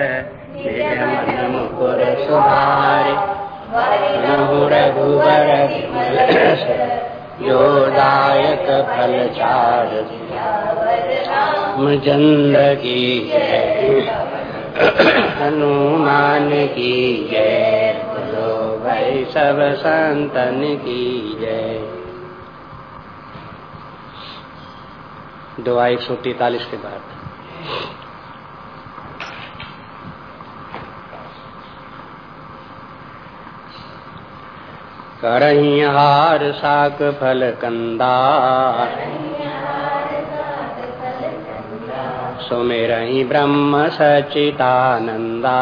रघुवर जो फल चार चंद्र की जय हनुमान की जय बोलो भाई सब संतन की जय। दुआ एक सौ तैतालीस के बाद। करही हार साक फल कंदा। सुमेरही ब्रह्म सचिदानंदा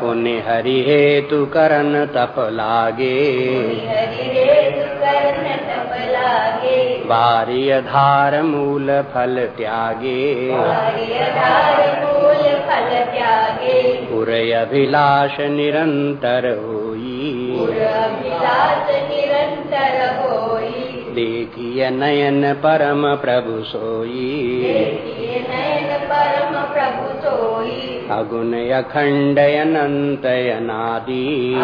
पुण्य हरि हेतु करन तप लागे। बारिय धार मूल फल त्यागे। अभिलाष निरंतर होई। देखिय नयन परम प्रभु सोई। अगुण अखंड अनंत अनादि।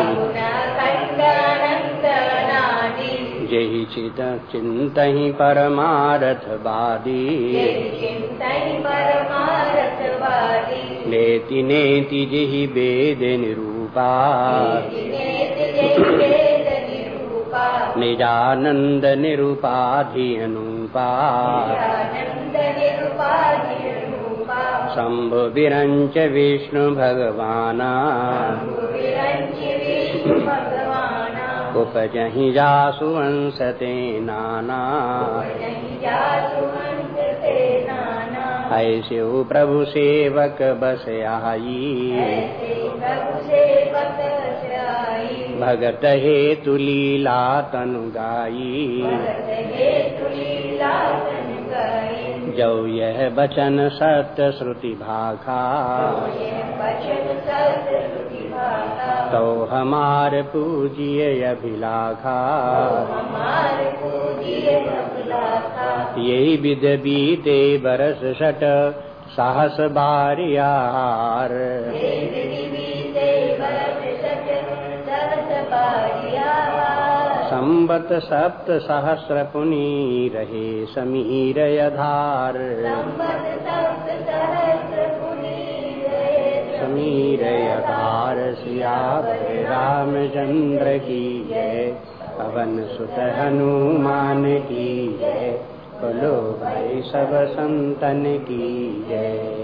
जही चित चिंत परमारथ नेति नेति जही वेद निरूपा निजानंद निरूपाधि अनुपा शंभु विरंच विष्णु भगवाना उपजहि जासु वंशते नाना ऐसे प्रभु सेवक बस आई। भगत हे तुलीला तनु गाई। जो यह बचन सत्य श्रुति भाखा। तो हमार पूजिय अभिलाखा। यही विध बीते बरस सट साहस बारियार। संबत सप्त सहस्र पुनी रहे समीर यधार। समीर सियाद रामचंद्र की जय पवन सुत हनुमान की जय बोलो भाई सब संतन की जय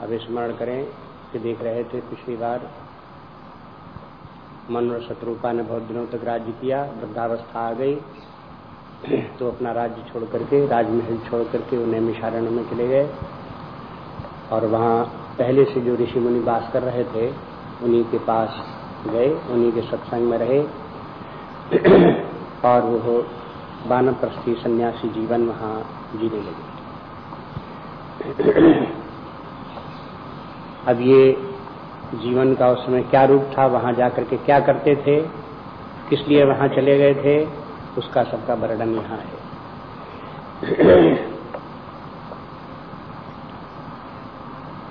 अब स्मरण करें कि देख रहे थे पिछली बार मन और शत्रुपा ने बहुत दिनों तक राज्य किया, वृद्धावस्था आ गई। तो अपना राज्य छोड़ करके, राजमहल छोड़ करके उन्हें मिशारण में चले गए। और वहाँ पहले से जो ऋषि मुनि वास कर रहे थे, उन्हीं के पास गए, उन्हीं के सत्संग में रहे। और वो बानप्रस्थी सन्यासी जीवन वहाँ जीने लगे। अब ये जीवन का उस समय क्या रूप था, वहाँ जाकर के क्या करते थे, किस लिए वहाँ चले गए थे, उसका सबका वर्णन यहाँ है।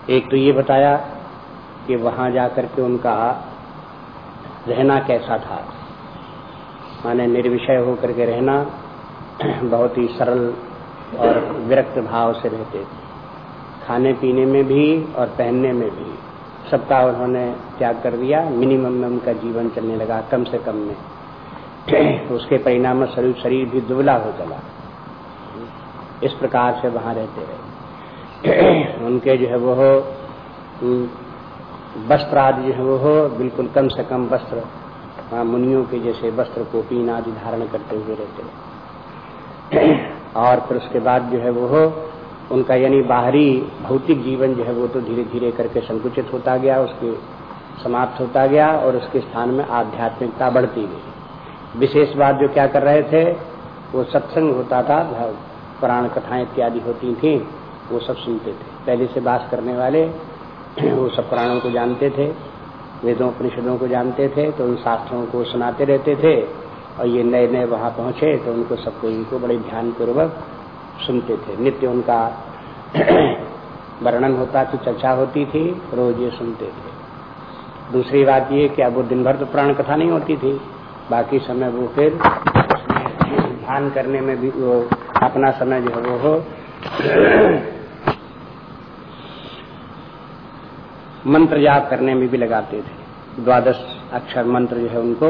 एक तो ये बताया कि वहाँ जाकर के उनका रहना कैसा था। माने निर्विषय होकर के रहना बहुत ही सरल और विरक्त भाव से रहते थे। खाने पीने में भी और पहनने में भी। सबका उन्होंने त्याग कर दिया। मिनिमम में उनका जीवन चलने लगा, कम से कम में। उसके परिणाम में शरीर भी दुबला हो चला। इस प्रकार से वहाँ रहते रहे। उनके जो है वो वस्त्र आदि जो है वो बिल्कुल कम से कम वस्त्र मुनियों के जैसे वस्त्र को पीन आदि धारण करते हुए रहते और फिर उसके बाद जो है वो उनका यानी बाहरी भौतिक जीवन जो है वो तो धीरे धीरे करके संकुचित होता गया, उसके समाप्त होता गया और उसके स्थान में आध्यात्मिकता बढ़ती गई। विशेष बात जो क्या कर रहे थे, वो सत्संग होता था पुराण कथाएँ इत्यादि होती थी, वो सब सुनते थे। पहले से बात करने वाले वो सब पुराणों को जानते थे, वेदों, उपनिषदों को जानते थे तो उन शास्त्रों को सुनाते रहते थे, और ये नए नए वहाँ पहुँचे तो उनको सबको इनको बड़े ध्यान पूर्वक सुनते थे। नित्य उनका वर्णन होता थी चर्चा होती थी, रोज ये सुनते थे। दूसरी बात ये कि अब वो दिन भर तो प्राण कथा नहीं होती थी, बाकी समय वो फिर ध्यान करने में भी वो अपना समय जो है वो हो। मंत्र जाप करने में भी लगाते थे। द्वादश अक्षर मंत्र जो है उनको,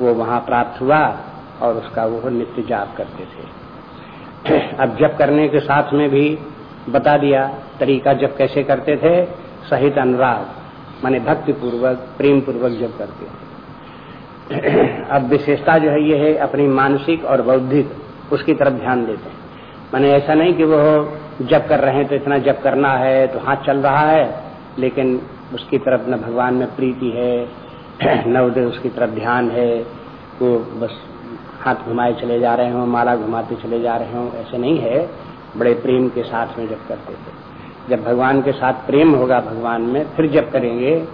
वो वहाँ प्राप्त हुआ और उसका वो नित्य जाप करते थे। अब जप करने के साथ में भी बता दिया तरीका जब कैसे करते थे? सहित अनुराग, माने भक्ति पूर्वक प्रेम पूर्वक जब करते थे। अब विशेषता जो है, ये है अपनी मानसिक और बौद्धिक, उसकी तरफ़ ध्यान देते हैं। माने ऐसा नहीं कि वो जब कर रहे हैं तो इतना जब करना है तो हाथ चल रहा है, लेकिन उसकी तरफ़ न भगवान में प्रीति है, न उधर उसकी तरफ़ ध्यान है, वो बस हाथ घुमाए चले जा रहे हो, माला घुमाते चले जा रहे हों, ऐसे नहीं है। बड़े प्रेम के साथ में जब करते थे। जब भगवान के साथ प्रेम होगा भगवान में, फिर जब करेंगे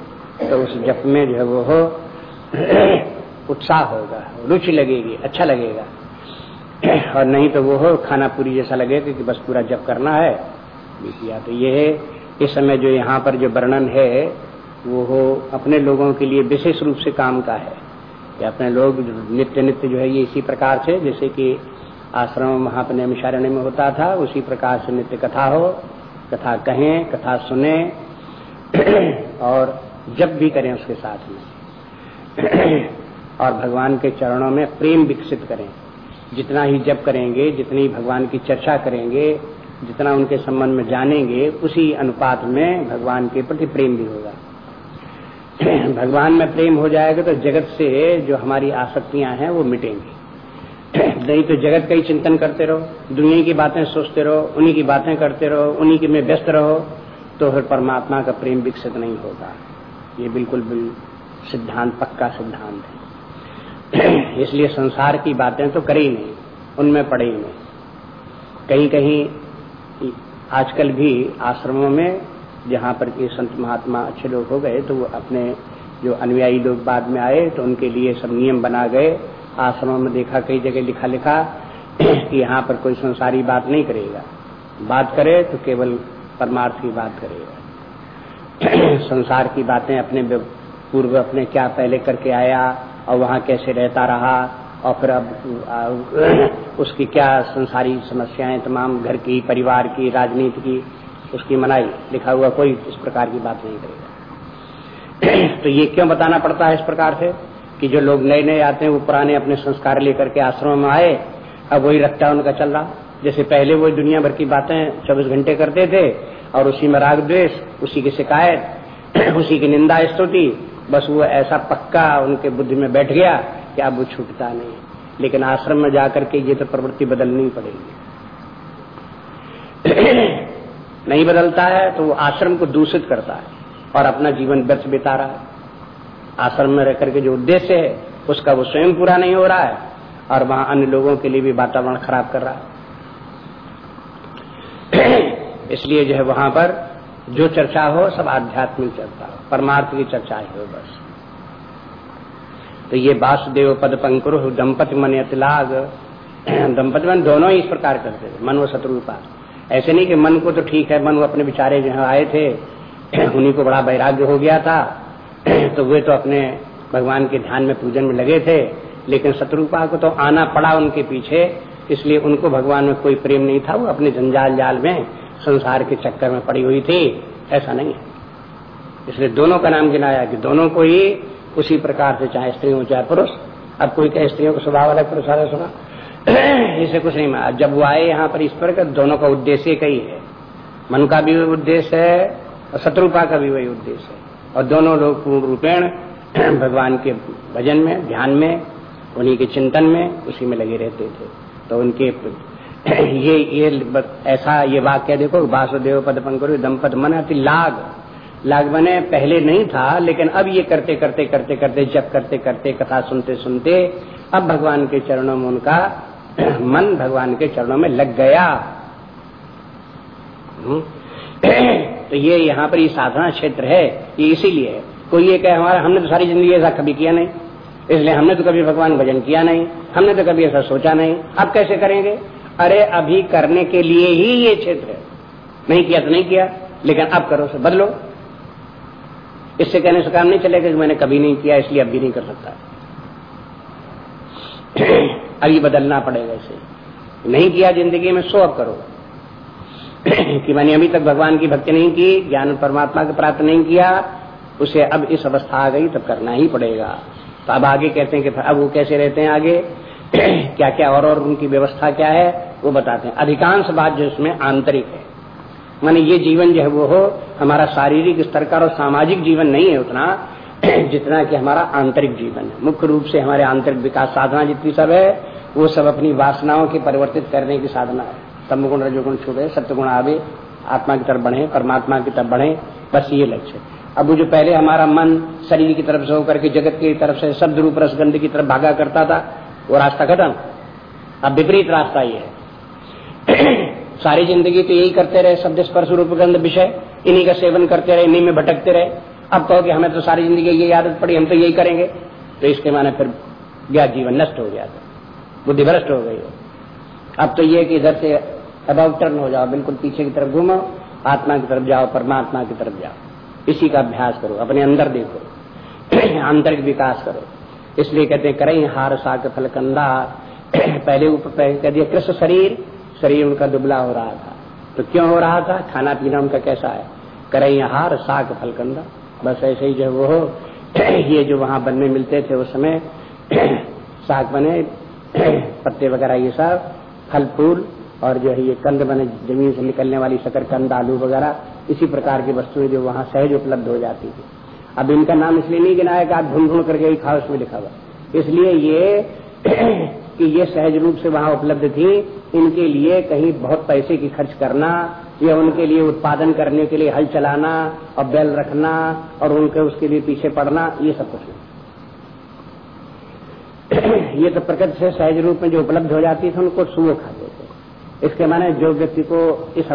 तो उस जप में जो है वो हो उत्साह होगा, रुचि लगेगी अच्छा लगेगा। और नहीं तो वो हो खाना पूरी जैसा लगेगा कि बस पूरा जप करना है। किया तो ये है, इस समय जो यहाँ पर जो वर्णन है, वो हो अपने लोगों के लिए विशेष रूप से काम का है। कि अपने लोग नित्य नित्य जो है ये इसी प्रकार से, जैसे कि आश्रम महापने मिशारण्य में होता था, उसी प्रकार से नित्य कथा हो, कथा कहें, कथा सुने, और जब भी करें उसके साथ में। और भगवान के चरणों में प्रेम विकसित करें। जितना ही जब करेंगे, जितनी भगवान की चर्चा करेंगे, जितना उनके संबंध में जानेंगे, उसी अनुपात में भगवान के प्रति प्रेम भी होगा। भगवान में प्रेम हो जाएगा तो जगत से जो हमारी आसक्तियाँ हैं, वो मिटेंगी। नहीं तो जगत का ही चिंतन करते रहो, दुनिया की बातें सोचते रहो, उन्हीं की बातें करते रहो, उन्हीं के में व्यस्त रहो तो फिर परमात्मा का प्रेम विकसित नहीं होगा। ये बिल्कुल सिद्धांत, पक्का सिद्धांत है। इसलिए संसार की बातें तो करे ही नहीं, उनमें पड़े ही नहीं। कहीं कहीं आजकल भी आश्रमों में जहाँ पर के संत महात्मा अच्छे लोग हो गए तो वो अपने जो अनुयायी लोग बाद में आए तो उनके लिए सब नियम बना गए। आश्रमों में देखा, कई जगह लिखा लिखा कि यहाँ पर कोई संसारी बात नहीं करेगा। बात करे तो केवल परमार्थ की बात करेगा। संसार की बातें अपने पूर्व अपने क्या पहले करके आया, और वहाँ कैसे रहता रहा, और फिर अब उसकी क्या संसारी समस्याएँ तमाम घर की, परिवार की, राजनीति की उसकी मनाई, लिखा हुआ कोई इस प्रकार की बात नहीं करेगा। तो ये क्यों बताना पड़ता है इस प्रकार से कि जो लोग नए नए आते हैं, वो पुराने अपने संस्कार लेकर के आश्रम में आए, अब वही रखता उनका चल रहा। जैसे पहले वो दुनिया भर की बातें चौबीस घंटे करते थे, और उसी में राग द्वेष, उसी की शिकायत, उसी की निंदा स्तुति, बस वो ऐसा पक्का उनके बुद्धि में बैठ गया कि अब वो छूटता नहीं। लेकिन आश्रम में जाकर के ये तो प्रवृत्ति बदलनी पड़ेगी। नहीं बदलता है तो वो आश्रम को दूषित करता है और अपना जीवन व्यर्थ बिता रहा है। आश्रम में रह करके जो उद्देश्य है, उसका वो स्वयं पूरा नहीं हो रहा है और वहाँ अन्य लोगों के लिए भी वातावरण खराब कर रहा है। इसलिए जो है वहाँ पर जो चर्चा हो, सब आध्यात्मिक चर्चा हो, परमार्थ की चर्चा ही हो बस। तो ये वासुदेव पद पंकुर, दंपति मन अतिलाग दंपति मन दोनों ही इस प्रकार करते थे, मन व शत्रुपा ऐसे नहीं कि मन को तो ठीक है, मन वो अपने विचारे जो आए थे, उन्हीं को बड़ा वैराग्य हो गया था तो वे तो अपने भगवान के ध्यान में पूजन में लगे थे, लेकिन शत्रुपा को तो आना पड़ा उनके पीछे, इसलिए उनको भगवान में कोई प्रेम नहीं था, वो अपने जंजाल जाल में संसार के चक्कर में पड़ी हुई थी, ऐसा नहीं है। इसलिए दोनों का नाम गिनाया कि दोनों को ही उसी प्रकार से, चाहे स्त्री हो चाहे पुरुष, अब कोई कहे स्त्रियों का स्वभाव अलग, पुरुष अलग, सुना। इसे कुछ नहीं माना। जब वो आए यहाँ पर ईश्वर का, दोनों का उद्देश्य कई है मन का भी वही उद्देश्य है और शत्रुपा का भी वही उद्देश्य है। और दोनों लोग पूर्ण रूपेण भगवान के भजन में, ध्यान में, उन्हीं के चिंतन में, उसी में लगे रहते थे। तो उनके ये ये ऐसा ये वाक्य देखो, वासुदेव पद पंकुर दंपत मन अति लाग। लाग बने पहले नहीं था, लेकिन अब ये करते करते करते करते जब करते करते, कथा सुनते सुनते, अब भगवान के चरणों में उनका मन भगवान के चरणों में लग गया। हम्म। तो ये यहाँ पर ये साधना क्षेत्र है, ये इसीलिए कोई ये कहे, हमारा, हमने तो सारी ज़िंदगी ऐसा कभी किया नहीं। इसलिए हमने तो कभी भगवान भजन किया नहीं। हमने तो कभी ऐसा सोचा नहीं। अब कैसे करेंगे? अरे, अभी करने के लिए ही ये क्षेत्र है। नहीं किया तो नहीं किया, लेकिन अब करो से बदलो। इससे कहने से काम नहीं चलेगा कि मैंने कभी नहीं किया, इसलिए अब भी नहीं कर सकता। अभी बदलना पड़ेगा इसे नहीं किया ज़िंदगी में, सो अब करो। कि मैंने अभी तक भगवान की भक्ति नहीं की, ज्ञान परमात्मा को प्राप्त नहीं किया, उसे अब इस अवस्था आ गई, तब करना ही पड़ेगा। तो अब आगे कहते हैं कि अब वो कैसे रहते हैं आगे? क्या क्या और और उनकी व्यवस्था क्या है, वो बताते हैं। अधिकांश बात जो इसमें आंतरिक है। माने ये जीवन जो है वो हो, हमारा शारीरिक स्तर का और सामाजिक जीवन नहीं है उतना जितना कि हमारा आंतरिक जीवन है। मुख्य रूप से हमारे आंतरिक विकास साधना जितनी सब है, वो सब अपनी वासनाओं की परिवर्तित करने की साधना है। तमगुण, रजोगुण छूटे सत्यगुण आवे, आत्मा की तरफ़ बढ़े, परमात्मा की तरफ़ बढ़े, बस ये लक्ष्य। अब वो जो पहले हमारा मन शरीर की तरफ़ से होकर के जगत की तरफ़ से शब्द रूप रसगंध की तरफ़ भागा करता था, वो रास्ता खत्म। अब विपरीत रास्ता ये है। सारी ज़िंदगी तो यही करते रहे, शब्द स्पर्श रूप गंध विषय, इन्हीं का सेवन करते रहे, इन्हीं में भटकते रहे। अब कहो कि हमें तो सारी ज़िंदगी यही आदत पड़ी, हम तो यही करेंगे। तो इसके माने फिर गया जीवन नष्ट हो गया बुद्धि भ्रष्ट हो गई अब तो ये कि इधर से अबाउट टर्न हो जाओ, बिल्कुल पीछे की तरफ़ घूमो, आत्मा की तरफ़ जाओ, परमात्मा की तरफ़ जाओ। इसी का अभ्यास करो, अपने अंदर देखो, आंतरिक विकास करो। इसलिए कहते हैं, करें हार, साग फलकंदा पहले ऊपर कह दिया, कृष्ण शरीर शरीर उनका दुबला हो रहा था। तो क्यों हो रहा था? खाना पीना उनका कैसा है? करें हार, साग फलकंदा बस ऐसे ही जो वो ये जो वहाँ बनने मिलते थे उस समय साग बने, पत्ते वगैरह ये सब, फल फूल, और जो है ये कंद बने, ज़मीन से निकलने वाली शकर कंद, आलू वगैरह, इसी प्रकार की वस्तुएँ जो वहाँ सहज उपलब्ध हो जाती थी। अब इनका नाम इसलिए नहीं गिना है कि आप ढूंढ ढूंढ करके ही खाओ उसमें लिखा हुआ। इसलिए ये कि ये सहज रूप से वहाँ उपलब्ध थी, इनके लिए कहीं बहुत पैसे की खर्च करना, या उनके लिए उत्पादन करने के लिए हल चलाना, और बैल रखना, और उनके उसके लिए पीछे पड़ना, ये सब कुछ ये तो प्रकृति से सहज रूप में जो उपलब्ध हो जाती थी, उनको सुओ खाते थे। इसके माने जो व्यक्ति को इस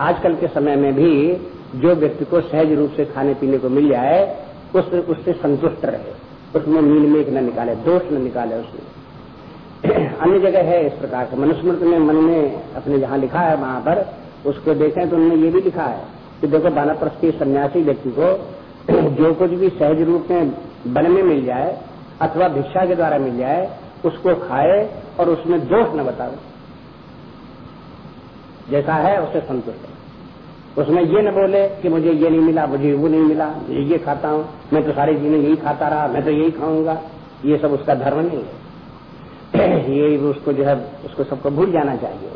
आजकल के समय में भी जो व्यक्ति को सहज रूप से खाने पीने को मिल जाए, उस, उससे संतुष्ट रहे। उसमें मील मेघ न निकाले, दोष न निकाले उसमें। अन्य जगह है इस प्रकार का मनुस्मृति में मन में अपने जहाँ लिखा है वहाँ पर, उसको देखें तो उन्होंने ये भी लिखा है कि देखो बानाप्रस्थ सन्यासी व्यक्ति को जो कुछ भी सहज रूप में बन में मिल जाए अथवा भिक्षा के द्वारा मिल जाए, उसको खाए और उसमें दोष न बताओ। जैसा है उसे संतुष्ट है उसमें ये न बोले कि मुझे ये नहीं मिला, मुझे वो नहीं मिला ये खाता हूँ, मैं तो सारे जीवन यही खाता रहा, मैं तो यही खाऊँगा। ये सब उसका धर्म नहीं है। ये उसको जो है, उसको सबको भूल जाना चाहिए।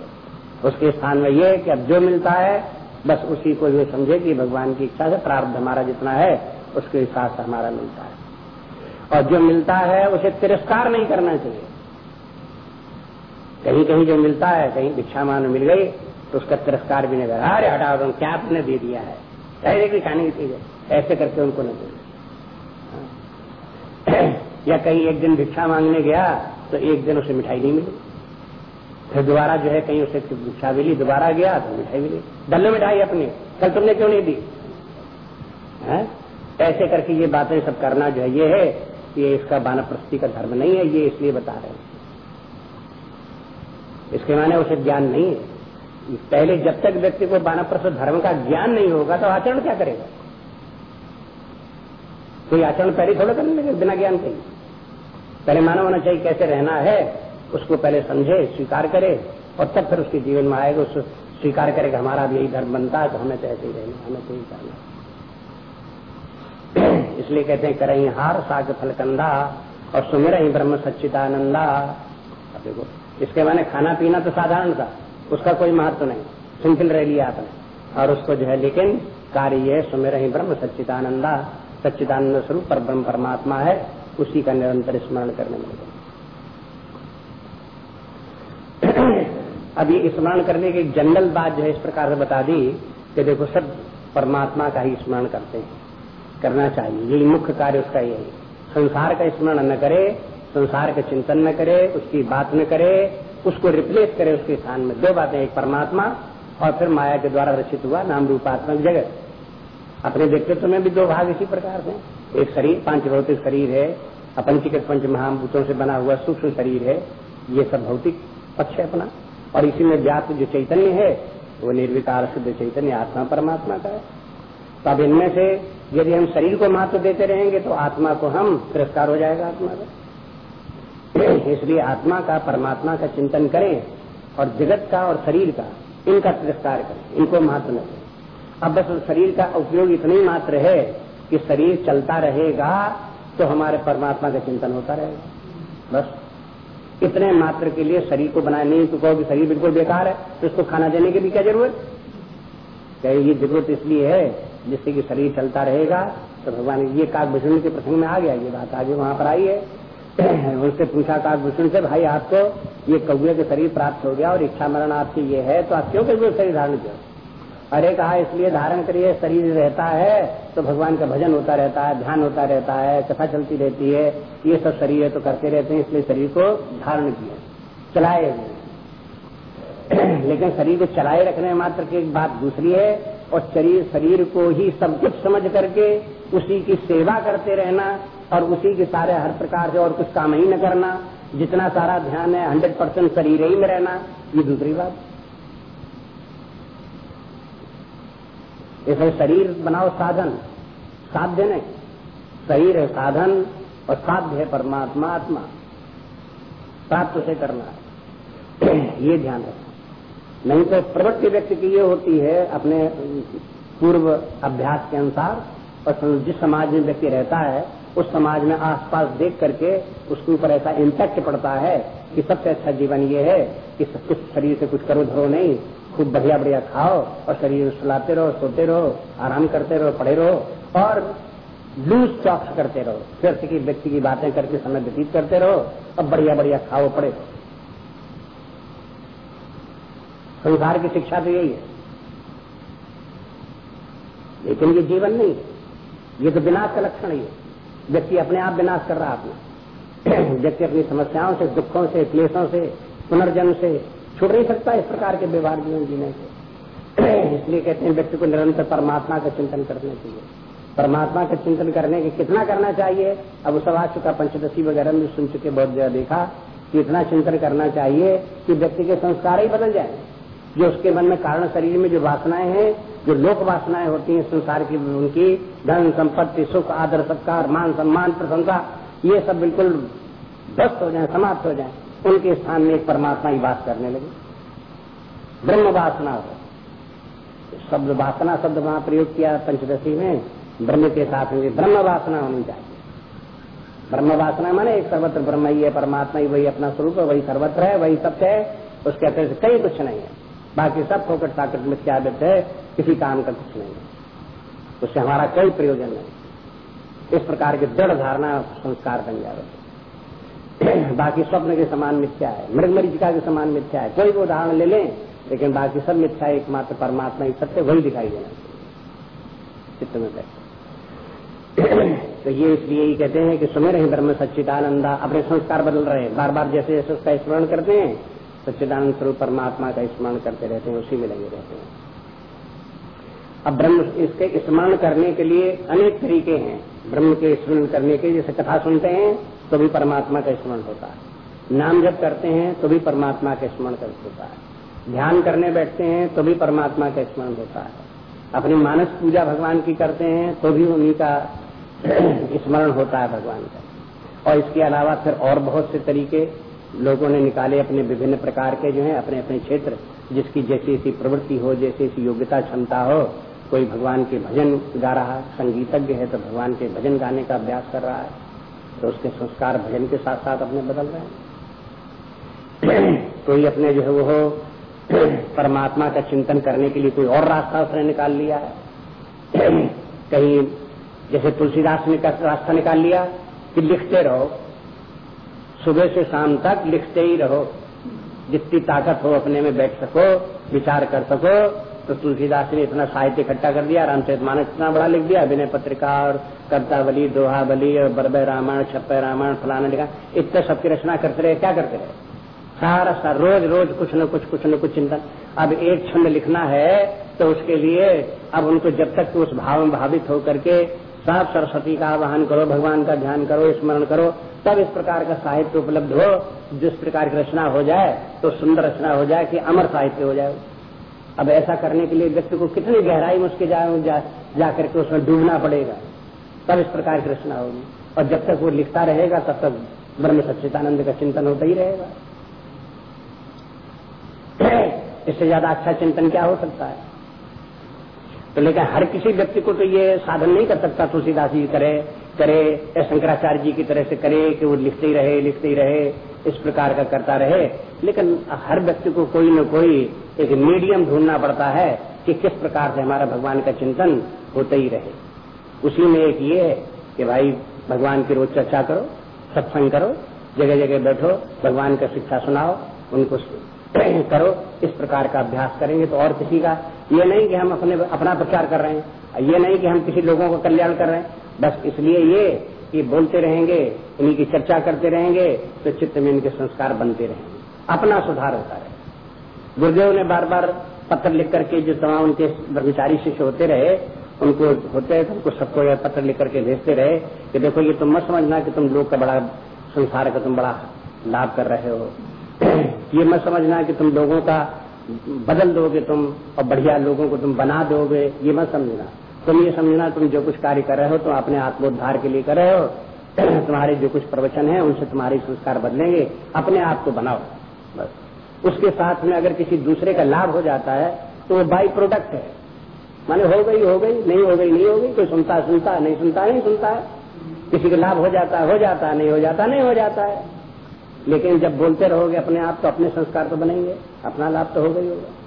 उसके स्थान में ये है कि अब जो मिलता है, बस उसी को ये समझे कि भगवान की इच्छा से प्रारब्ध हमारा जितना है, उसके हिसाब से हमारा मिलता है। और जो मिलता है, उसे तिरस्कार नहीं करना चाहिए। कहीं कहीं जो मिलता है, कहीं भिक्षा मान मिल गई तो उसका तिरस्कार भी नहीं कर अरे हटाओ तुम, क्या आपने दे दिया है? ऐसे की खाने की चीज़ है ऐसे करके उनको नहीं या कहीं एक दिन भिक्षा मांगने गया तो एक दिन उसे मिठाई नहीं मिली। फिर दोबारा जो है कहीं उसे मिली, दोबारा गया तो मिठाई मिली। डल्लो मिठाई अपनी, कल तुमने क्यों नहीं दी? है? ऐसे करके ये बातें सब करना जो है, ये है ये इसका बानप्रस्थी का धर्म नहीं है, ये इसलिए बता रहे हैं। इसके माने उसे ज्ञान नहीं है। पहले जब तक व्यक्ति को बानप्रस्थ धर्म का ज्ञान नहीं होगा तो आचरण क्या करेगा? कोई आचरण पहले थोड़ा करने लगे, बिना ज्ञान के? पहले मानव होना चाहिए, कैसे रहना है, उसको पहले समझे, स्वीकार करे, और तब फिर उसके जीवन में आएगा, उसको स्वीकार करेगा हमारा भी यही धर्म बनता है तो हमें तो ऐसे ही रहना, हमें तो यही करना इसलिए कहते हैं, करई हार साग फलकंदा और सुमिर ही ब्रह्म सच्चिदानंदा। देखो, इसके माने खाना पीना तो साधारण था, उसका कोई महत्व नहीं, सिंपल रह लिया आपने। और उसको जो है, लेकिन कार्य ये सुमिर ही ब्रह्म सच्चिदानंदा, सच्चिदानंद स्वरूप पर ब्रह्म परमात्मा है। उसी का निरंतर स्मरण करने में अभी स्मरण करने की जनरल बात जो है इस प्रकार से बता दी कि देखो सब परमात्मा का ही स्मरण करते हैं। करना चाहिए। यही मुख्य कार्य उसका यही संसार का स्मरण न करे, संसार का चिंतन न करे, उसकी बात न करे, उसको रिप्लेस करे उसके स्थान में। दो बातें एक परमात्मा और फिर माया के द्वारा रचित हुआ नाम रूपात्मक जगत। अपने व्यक्तित्व में भी दो भाग इसी प्रकार से एक शरीर, पाँच भौतिक शरीर है अपंचीकृत पंच महाभूतों से बना हुआ सूक्ष्म शरीर है, ये सब भौतिक पक्ष है अपना। और इसी में व्याप्त जो चैतन्य है, वो निर्विकार शुद्ध चैतन्य आत्मा, परमात्मा का है। तो अब इनमें से यदि हम शरीर को महत्व देते रहेंगे तो आत्मा को हम तिरस्कार हो जाएगा आत्मा का। इसलिए आत्मा का, परमात्मा का चिंतन करें, और जगत का और शरीर का, इनका तिरस्कार करें, इनको महत्व न दें। अब बस शरीर का उपयोग इतना ही मात्र है कि शरीर चलता रहेगा तो हमारे परमात्मा का चिंतन होता रहेगा। बस। इतने मात्र के लिए शरीर को बनाए, नहीं तो कहो कि शरीर बिल्कुल बेकार है तो उसको खाना देने की भी क्या ज़रूरत? क्या ये ज़रूरत इसलिए है, जिससे कि शरीर चलता रहेगा। तो भगवान ये काक भूषण के प्रसंग में आ गया, ये बात आगे वहाँ पर आई है। उनसे पूछा काक भूषण से, भाई, आपको ये कौए के शरीर प्राप्त हो गया और इच्छा मरण आपकी ये है तो आप क्यों कैसे शरीर धारण किया? अरे कहा, इसलिए धारण करिए, शरीर रहता है तो भगवान का भजन होता रहता है, ध्यान होता रहता है कथा चलती रहती है, ये सब शरीर है तो करते रहते हैं, इसलिए शरीर को धारण किया। चलाए लेकिन शरीर को चलाए रखने मात्र की एक बात दूसरी है, और शरीर शरीर को ही सब कुछ समझ करके उसी की सेवा करते रहना, और उसी के सारे हर प्रकार से और कुछ काम ही न करना, जितना सारा ध्यान है हंड्रेड परसेंट शरीर ही में रहना, ये दूसरी बात। इसलिए शरीर बनाओ साधन, साध्य नहीं। शरीर है साधन और साध्य है परमात्मा, आत्मा। प्राप्त उसे करना ये ध्यान रखना। नहीं तो प्रवृत्ति व्यक्ति की ये होती है अपने पूर्व अभ्यास के अनुसार और जिस समाज में व्यक्ति रहता है, उस समाज में आसपास देख करके उसके ऊपर ऐसा इम्पैक्ट पड़ता है कि सबसे अच्छा जीवन ये है कि कुछ शरीर से कुछ करो धरो नहीं। खूब बढ़िया बढ़िया खाओ और शरीर सुलाते रहो, सोते रहो, आराम करते रहो, पढ़े रहो और लूज चौक्स करते रहो। फिर की व्यक्ति की बातें करके समय व्यतीत करते रहो और बढ़िया बढ़िया खाओ रहो। संसार की शिक्षा तो यही है। लेकिन ये जीवन नहीं है। ये तो विनाश का लक्षण ही है। व्यक्ति अपने आप विनाश कर रहा है अपना। व्यक्ति अपनी समस्याओं से, दुखों से, क्लेशों से, पुनर्जन्म से छुट नहीं सकता, इस प्रकार के व्यवहार जीवन जीने से। इसलिए कहते हैं व्यक्ति को निरंतर परमात्मा का चिंतन करना चाहिए परमात्मा का चिंतन करने के कितना करना चाहिए? अब उस आ चुका, पंचदशी वगैरह में सुन चुके, बहुत ज़्यादा देखा, कि इतना चिंतन करना चाहिए कि व्यक्ति के संस्कार ही बदल जाए। जो उसके मन में कारण शरीर में जो वासनाएँ हैं, जो लोक वासनाएँ होती हैं, संसार की, उनकी, धन संपत्ति, सुख, आदर, सत्कार, मान सम्मान, प्रशंसा, ये सब बिल्कुल ध्वस्त हो जाए, समाप्त हो जाए। उनके स्थान में परमात्मा ही वास करने लगे। ब्रह्म वासना हो। शब्द वासना शब्द वहाँ प्रयोग किया पंचदशी में, ब्रह्म के साथ में ब्रह्म वासना होनी चाहिए। ब्रह्म वासना माने एक सर्वत्र ब्रह्म ही है, परमात्मा ही, वही अपना स्वरूप है, वही सर्वत्र है, वही सत्य है, उसके अतिरिक्त कहीं कुछ नहीं है। बाकी सब फोकट ताकत मिथ्यादित है, किसी काम का कुछ नहीं है। उससे हमारा कोई प्रयोजन नहीं। इस प्रकार की दृढ़ धारणा संस्कार बन जाए। बाकी स्वप्न के समान मिथ्या है। मृग मरीचिका के समान मिथ्या है। कोई भी उदाहरण ले लें, लेकिन बाकी सब मिथ्या एकमात्र परमात्मा ही सत्य, वही दिखाई देना चित्त में तो ये इसलिए ही कहते हैं कि सुमे रहे ब्रह्म सच्चिदानंदा, अपने संस्कार बदल रहे हैं। बार बार जैसे जैसे उसका स्मरण करते हैं, सच्चिदानंद स्वरूप परमात्मा का स्मरण करते रहते हैं, उसी में लगे रहते हैं। अब ब्रह्म इसके स्मरण करने के लिए अनेक तरीके हैं। ब्रह्म के स्मरण करने के जैसे कथा सुनते हैं तो भी परमात्मा का स्मरण होता है। नाम जब करते हैं तो भी परमात्मा का स्मरण होता है। ध्यान करने बैठते हैं तो भी परमात्मा का स्मरण होता है। अपनी मानस पूजा भगवान की करते हैं तो भी उन्हीं का स्मरण होता है भगवान का। और इसके अलावा फिर और बहुत से तरीके लोगों ने निकाले अपने विभिन्न प्रकार के जो है अपने अपने क्षेत्र, जिसकी जैसी ऐसी प्रवृत्ति हो जैसी ऐसी योग्यता, क्षमता हो, कोई भगवान के भजन गा रहा, संगीतज्ञ है तो भगवान के भजन गाने का अभ्यास कर रहा है। तो उसके संस्कार भजन के साथ साथ अपने बदल रहे हैं। कोई अपने जो है वो परमात्मा का चिंतन करने के लिए कोई और रास्ता उसने निकाल लिया है। कहीं जैसे तुलसीदास ने रास्ता निकाल लिया कि लिखते रहो। सुबह से शाम तक लिखते ही रहो। जितनी ताकत हो अपने में बैठ सको, विचार कर सको। तो तुलसीदास ने इतना साहित्य इकट्ठा कर दिया रामचरित मानस इतना बड़ा लिख दिया विनय पत्रिका और कवितावली दोहावली और बरबे रामायण छप्पे रामायण, फलाना लिखा। इतने सबकी रचना करते रहे, क्या करते रहे? सारा सा रोज रोज कुछ न कुछ कुछ न कुछ चिंतन। अब एक छंद लिखना है तो उसके लिए अब उनको जब तक उस भाव में भावित होकर के साफ़ सरस्वती का आवाहन करो, भगवान का ध्यान करो, स्मरण करो, तब इस प्रकार का साहित्य उपलब्ध हो। जिस प्रकार की रचना हो जाए तो सुंदर रचना हो जाए कि अमर साहित्य हो जाए। अब ऐसा करने के लिए व्यक्ति को कितनी गहराई में उसके जा, जा, जा करके उसमें डूबना पड़ेगा। तब इस प्रकार की रचना होगी। और जब तक वो लिखता रहेगा तब तक ब्रह्म सच्चिदानंद का चिंतन होता ही रहेगा। इससे ज़्यादा अच्छा चिंतन क्या हो सकता है? तो लेकिन हर किसी व्यक्ति को तो ये साधन नहीं कर सकता तुलसीदास जी करे करे शंकराचार्य जी की तरह से करे कि वो लिखते ही रहे, लिखते ही रहे, इस प्रकार का करता रहे। लेकिन हर व्यक्ति को कोई न कोई एक मीडियम ढूंढना पड़ता है कि किस प्रकार से हमारा भगवान का चिंतन होते ही रहे। उसी में एक ये है कि भाई, भगवान की रोज चर्चा करो, सत्संग करो जगह जगह बैठो, भगवान का शिक्षा सुनाओ, उनको करो, इस प्रकार का अभ्यास करेंगे तो और किसी का। ये नहीं कि हम अपने, अपना प्रचार कर रहे हैं, ये नहीं कि हम किसी लोगों का कल्याण कर रहे हैं। बस इसलिए ये कि बोलते रहेंगे, इन्हीं की चर्चा करते रहेंगे तो चित्त में इनके संस्कार बनते रहेंगे। अपना सुधार होता रहे। गुरुदेव ने बार बार पत्र लिख करके जो तमाम उनके ब्रह्मचारी शिष्य होते रहे, उनको होते तो उनको सबको यह पत्र लिख करके भेजते रहे कि देखो ये तुम मत समझना कि तुम लोग का बड़ा संसार का तुम बड़ा लाभ कर रहे हो। ये मत समझना कि तुम लोगों का बदल दोगे तुम और बढ़िया लोगों को तुम बना दोगे, ये मत समझना। तुम ये समझना, तुम जो कुछ कार्य कर रहे हो, तुम अपने आत्मोद्धार के लिए कर रहे हो, तुम्हारे जो कुछ प्रवचन है, उनसे तुम्हारे संस्कार बदलेंगे, अपने आप को बनाओ। बस। उसके साथ में अगर किसी दूसरे का लाभ हो जाता है तो वो बाई प्रोडक्ट है। माने हो गई हो गई, नहीं हो गई, नहीं हो गई, कोई सुनता सुनता, नहीं सुनता नहीं सुनता है। किसी का लाभ हो जाता है, हो जाता नहीं हो जाता, नहीं हो जाता है। लेकिन जब बोलते रहोगे अपने आप तो अपने संस्कार तो बनेंगे, अपना लाभ तो हो गई होगा।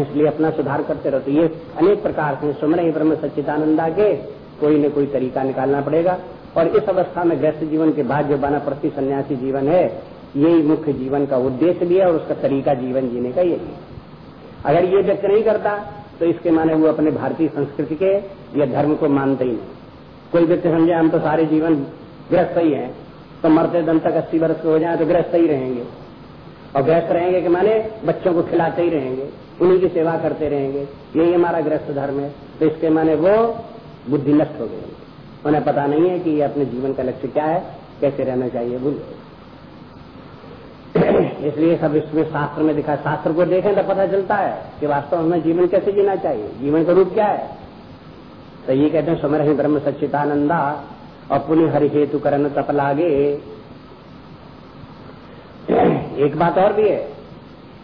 ही इसलिए अपना सुधार करते रहो। तो ये अनेक प्रकार से सुमर ही ब्रह्म सच्चिदानंदा के कोई न कोई तरीका निकालना पड़ेगा। और इस अवस्था में व्यस्त जीवन के बाद जो बना प्रति सन्यासी जीवन है। यही मुख्य जीवन का उद्देश्य भी है और उसका तरीका जीवन जीने का यही है। अगर ये व्यक्त नहीं करता तो इसके माने वो अपने भारतीय संस्कृति के या धर्म को मानते ही नहीं। कोई व्यक्ति समझे, हम तो सारे जीवन ग्रस्त ही हैं तो मरते दम तक अस्सी वर्ष के हो जाए तो ग्रस्त ही रहेंगे। और ग्रस्त रहेंगे कि माने बच्चों को खिलाते ही रहेंगे, उन्हीं की सेवा करते रहेंगे। यही हमारा ग्रस्त धर्म है। तो इसके माने वो बुद्धि नष्ट हो गई उन्हें पता नहीं है कि ये अपने जीवन का लक्ष्य क्या है, कैसे रहना चाहिए भूल इसलिए सब इसमें शास्त्र में दिखा, शास्त्र को देखें तो पता चलता है कि वास्तव में जीवन कैसे जीना चाहिए। जीवन का रूप क्या है? तो ये कहते हैं समर ब्रह्म सच्चिदानंदा और पुण्य हरि हेतु करण तप लागे एक बात और भी है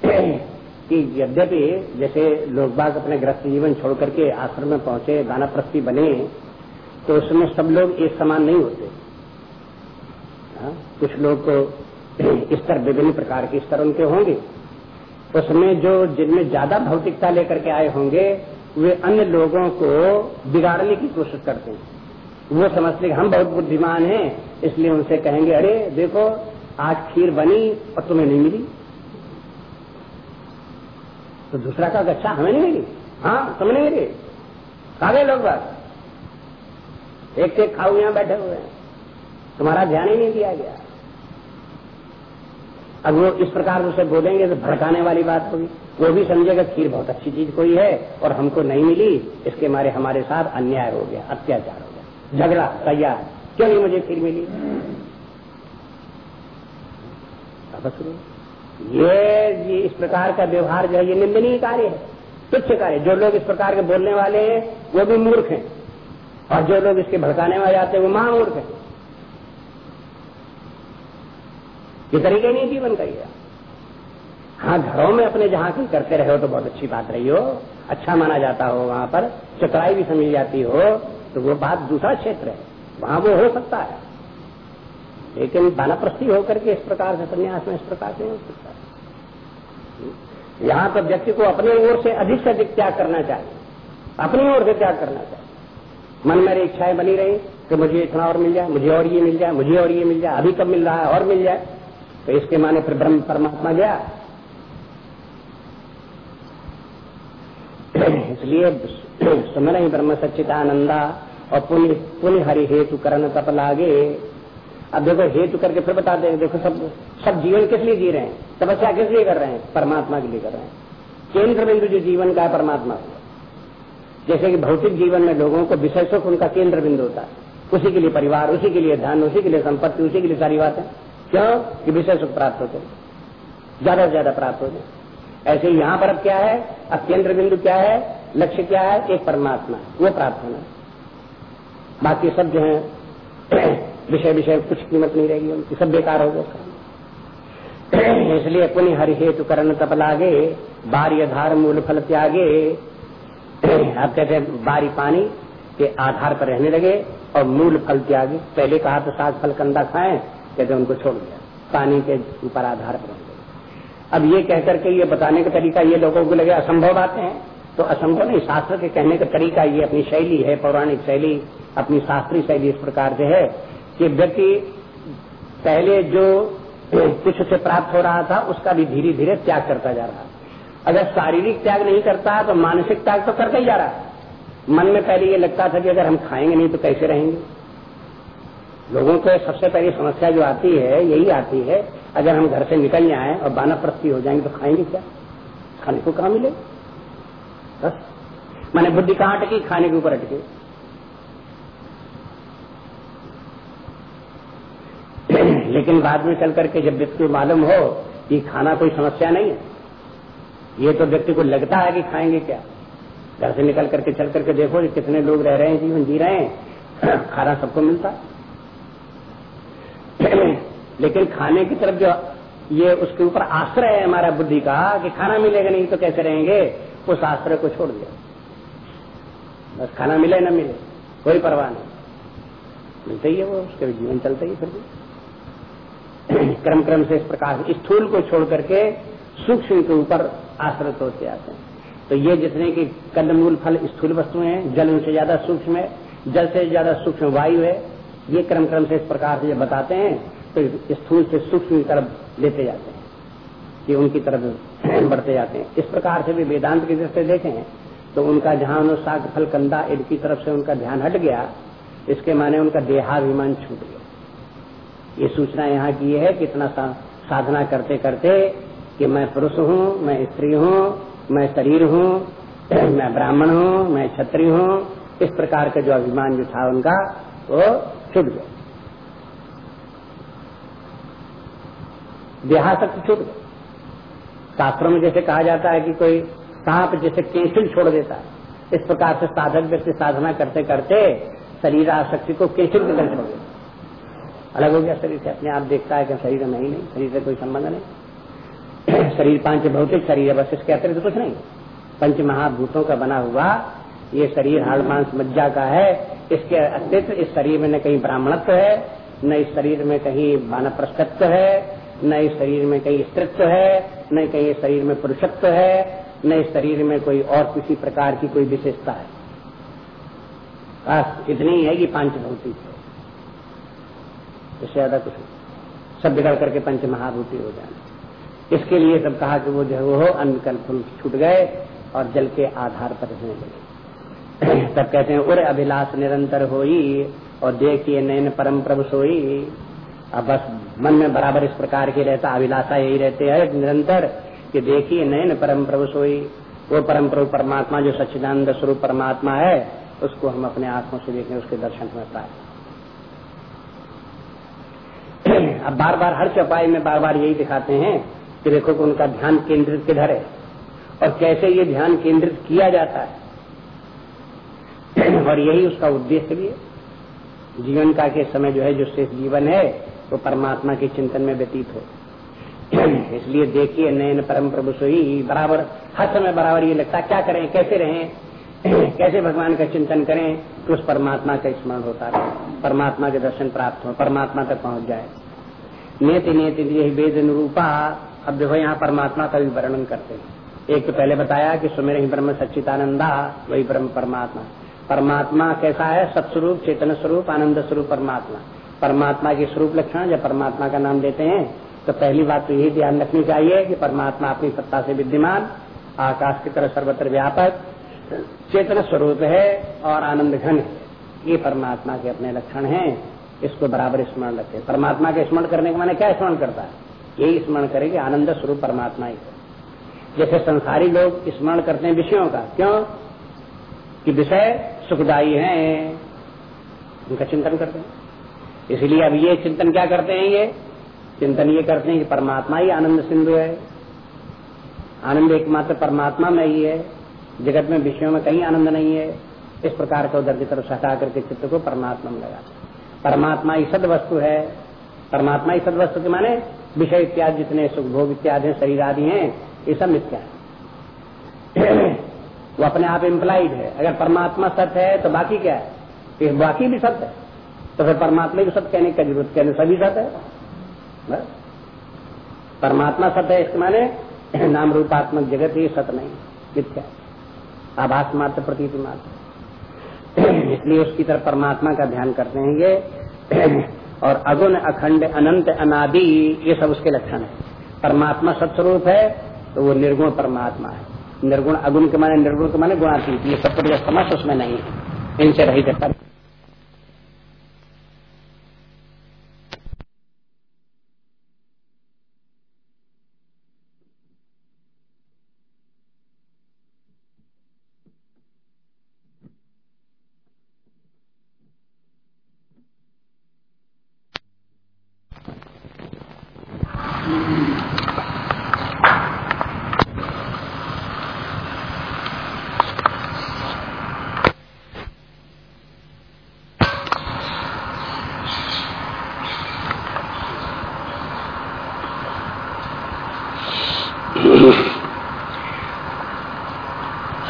कि यद्यपि जैसे लोग बाग अपने ग्रस्त जीवन छोड़ करके आश्रम में पहुँचे दाना प्रस्ती बने तो उसमें सब लोग एक समान नहीं होते हा? कुछ लोग तो स्तर विभिन्न प्रकार के स्तर उनके होंगे उसमें जो जिनमें ज़्यादा भौतिकता लेकर के आए होंगे, वे अन्य लोगों को बिगाड़ने की कोशिश करते हैं वो समझते हैं हम बहुत बुद्धिमान हैं, इसलिए उनसे कहेंगे, अरे देखो आज खीर बनी और तुम्हें नहीं मिली। तो दूसरा का अच्छा हमें नहीं मिली? हाँ तुम्हें नहीं मिली। खा गए लोग बस एक एक खाऊ यहाँ बैठे हुए हैं। तुम्हारा ध्यान ही नहीं दिया गया। अब वो इस प्रकार उसे बोलेंगे तो भड़काने वाली बात होगी। वो भी समझेगा खीर बहुत अच्छी चीज़ कोई है और हमको नहीं मिली, इसके मारे हमारे साथ अन्याय हो गया, अत्याचार हो गया। झगड़ा, तैयार। क्यों नहीं मुझे खीर मिली? ये ये इस प्रकार का व्यवहार जो है, ये निंदनीय कार्य है, तुच्छ कार्य। जो लोग इस प्रकार के बोलने वाले हैं, वो भी मूर्ख हैं। और जो लोग इसके भड़काने वाले आते हैं, वो महामूर्ख हैं। ये तरीके नहीं जीवन का ये। हाँ घरों में अपने जहाँ की करते रहे हो तो बहुत अच्छी बात रही हो। अच्छा माना जाता हो वहाँ पर, चतुराई भी समझी जाती हो तो वो बात दूसरा क्षेत्र है। वहाँ वो हो सकता है। लेकिन बानाप्रस्थी होकर के इस प्रकार से संन्यास में इस प्रकार से नहीं हो सकता यहाँ तो व्यक्ति को अपने ओर से अधिक से अधिक त्याग करना चाहिए। अपनी ओर से त्याग करना चाहिए। मन मेरी इच्छाएँ बनी रही कि मुझे इतना और मिल जाए, मुझे और ये मिल जाए, मुझे और ये मिल जाए, अभी कब मिल रहा है और मिल जाए तो इसके माने फिर ब्रह्म परमात्मा गया। इसलिए सुमन ही ब्रह्म सच्चिदानंदा और पुण्य पुण्य हरि हेतु करण तप लागे। अब देखो, हेतु करके फिर बता दें देखो सब सब जीवन किस लिए जी रहे हैं? तपस्या किस लिए कर रहे हैं? परमात्मा के लिए कर रहे हैं। केंद्र बिंदु जो जीवन का है, परमात्मा जैसे कि भौतिक जीवन में लोगों को विषय सुख, उनका केंद्र बिंदु होता है। उसी के लिए परिवार, उसी के लिए धन, उसी के लिए संपत्ति, उसी के लिए सारी बातें। क्यों? कि विषय सुख प्राप्त होते ज़्यादा से ज़्यादा प्राप्त हो। जाए ऐसे ही यहाँ पर अब क्या है? अब केंद्र बिंदु क्या है? लक्ष्य क्या है? एक परमात्मा वो प्राप्त होना बाकी सब जो है विषय विषय, कुछ कीमत नहीं रहेगी उनकी, सब बेकार हो गए इसलिए पुण्य हरि हेतु करण तप लागे, बारी आधार मूल फल त्यागे। आप कहते हैं, बारी पानी के आधार पर रहने लगे और मूल फल त्यागे। पहले कहा तो साग फल कंदा खाएँ, कहते उनको छोड़ दिया। पानी के ऊपर आधार पर अब ये कहकर के ये बताने का तरीका ये लोगों को लगे, असंभव बातें हैं। तो असंभव नहीं, शास्त्र के कहने का तरीका ये अपनी शैली है, पौराणिक शैली, अपनी शास्त्रीय शैली इस प्रकार से है। कि व्यक्ति पहले जो कुछ से प्राप्त हो रहा था, उसका भी धीरे धीरे त्याग करता जा रहा अगर शारीरिक त्याग नहीं करता तो मानसिक त्याग तो करता ही जा रहा मन में पहले ये लगता था कि अगर हम खाएँगे नहीं तो कैसे रहेंगे? लोगों को सबसे पहली समस्या जो आती है, यही आती है, अगर हम घर से निकल जाए और बाना प्रस्ती हो जाएँगे तो खाएँगे क्या? खाने को कहा मिले बस। मैंने बुद्धि कहाँ अटकी खाने के ऊपर अटकी। लेकिन बाद में चल करके जब व्यक्ति को मालूम हो कि खाना कोई समस्या नहीं है, ये तो व्यक्ति को लगता है कि खाएँगे क्या? घर से निकल करके चल करके देखो कि कितने लोग रह रहे हैं, जीवन जी रहे हैं, खाना सबको मिलता लेकिन खाने की तरफ़ जो ये उसके ऊपर आश्रय है हमारा बुद्धि का, कि खाना मिलेगा नहीं तो कैसे रहेंगे? उस आश्रय को छोड़ दिया। बस खाना मिले न मिले, कोई परवाह नहीं। मिलते ही है वो, उसके जीवन चलता ही फिर भी। क्रम क्रम से इस प्रकार स्थूल को छोड़ करके सूक्ष्म के ऊपर आश्रित होते आते हैं। तो ये जितने की कंदमूल फल स्थूल वस्तुएँ हैं, जल उनसे ज़्यादा सूक्ष्म है, जल से ज़्यादा सूक्ष्म वायु है, ये क्रम क्रम से इस प्रकार से जब बताते हैं तो स्थूल से सूक्ष्म की तरफ़ लेते जाते हैं, कि उनकी तरफ़ बढ़ते जाते हैं। इस प्रकार से भी वेदांत की दृष्टि देखें तो उनका जहाँ अनुसाग फल, कंदा इनकी तरफ़ से उनका ध्यान हट गया, इसके माने उनका देहाभिमान छूट गया। ये सूचना यहाँ की है कि इतना साधना करते करते कि मैं पुरुष हूँ, मैं स्त्री हूँ, मैं शरीर हूँ, मैं ब्राह्मण हूँ, मैं क्षत्रिय हूँ, इस प्रकार का जो अभिमान जो था उनका, वो छूट गया। देहाशक्ति छूट गया। शास्त्रों में जैसे कहा जाता है कि कोई सांप जैसे केंसिल छोड़ देता है, इस प्रकार से साधक व्यक्ति साधना करते करते शरीर आसक्ति को केंसिल के छोड़ देता अलग हो गया शरीर से। अपने आप देखता है कि शरीर में ही नहीं, शरीर से कोई संबंध नहीं। शरीर पाँच भौतिक शरीर है, बस इसके अतिरिक्त कुछ नहीं। पंच महाभूतों का बना हुआ ये शरीर हाड़ मांस मज्जा का है। इसके अस्तित्व इस शरीर में न कहीं ब्राह्मणत्व है, न इस शरीर में कहीं वानप्रस्थत्व है, न इस शरीर में कहीं स्त्रित्व है, न कहीं इस शरीर में पुरुषत्व है, न इस शरीर में कोई और किसी प्रकार की कोई विशेषता है। इतनी है कि पाँच भौतिक है। इससे ज़्यादा कुछ सब बिगड़ करके पंच महाभूति हो जाए। इसके लिए सब कहा कि वो जो वो हो, अन्न कल फुल छूट गए और जल के आधार पर रहने लगे। तब कहते हैं, उर अभिलाष निरंतर होई और देखिए नयन परम प्रभु सोई। अब बस मन में बराबर इस प्रकार की रहता, अभिलाषा यही रहते है, निरंतर कि देखिए नयन परम प्रभु सोई। वो परम प्रभु परमात्मा, जो सच्चिदानंद स्वरूप परमात्मा है, उसको हम अपने आँखों से देखें उसके दर्शन में पाए। अब बार बार हर चौपाई में बार बार यही दिखाते हैं कि देखो कि उनका ध्यान केंद्रित किधर है और कैसे ये ध्यान केंद्रित किया जाता है। और यही उसका उद्देश्य भी है। जीवन का के समय जो है, जो शेष जीवन है, वो परमात्मा के चिंतन में व्यतीत हो। इसलिए देखिए, नयन परम प्रभु सोई, बराबर, हर समय बराबर ये लगता क्या करें, कैसे रहें, कैसे भगवान का चिंतन करें तो उस परमात्मा का स्मरण होता रहे, परमात्मा के दर्शन प्राप्त हो, परमात्मा तक पहुँच जाए। नेति नेति वेद अनुरूपा अब देखो यहाँ परमात्मा का भी वर्णन करते हैं। एक तो पहले बताया कि सुमेर ही ब्रह्म सच्चिदानंदा, वही ब्रह्म परमात्मा। परमात्मा कैसा है? सत्स्वरूप, चेतन स्वरूप, आनंद स्वरूप परमात्मा। परमात्मा के स्वरूप लक्षण जब परमात्मा का नाम देते हैं तो पहली बात तो यही ध्यान रखनी चाहिए कि परमात्मा अपनी सत्ता से विद्यमान, आकाश की तरह सर्वत्र व्यापक, चेतन स्वरूप है और आनंद घन है। ये परमात्मा के अपने लक्षण हैं। इसको बराबर स्मरण रखते हैं। परमात्मा के स्मरण करने के माने क्या स्मरण करता है? यही स्मरण करे कि आनंद स्वरूप परमात्मा ही। जैसे संसारी लोग स्मरण करते हैं विषयों का। क्यों? कि विषय सुखदायी हैं। उनका चिंतन करते हैं। इसलिए अब ये चिंतन क्या करते हैं ये? चिंतन ये करते हैं कि परमात्मा ही आनंद सिंधु है। आनंद एकमात्र परमात्मा में ही है। जगत में विषयों में कहीं आनंद नहीं है। इस प्रकार का उधर की तरफ़ हटा करके चित्त को परमात्मा में लगा परमात्मा ही सद वस्तु है। परमात्मा ही सद वस्तु के माने विषय इत्यादि जितने सुख भोग इत्यादि शरीर आदि हैं, ये सब मिथ्या है। वो अपने आप इम्प्लाइड है। अगर परमात्मा सत्य है तो बाकी क्या है? बाकी भी सत्य है। तो फिर परमात्मा भी सत्य कहने की ज़रूरत? कहने सभी सत्य है। परमात्मा सत्य है, इसके माने नाम रूपात्मक जगत ही सत्य नहीं, मिथ्या। आभास मात्र प्रतीति मात्र। इसलिए उसकी तरफ़ परमात्मा का ध्यान करते हैं ये। और अगुण, अखंड, अनंत, अनादि, ये सब उसके लक्षण है। परमात्मा सत्स्वरूप है तो वो निर्गुण परमात्मा है। निर्गुण अगुण के माने, निर्गुण के माने गुणातीत। ये सब समस्त उसमें नहीं है। इनसे रही है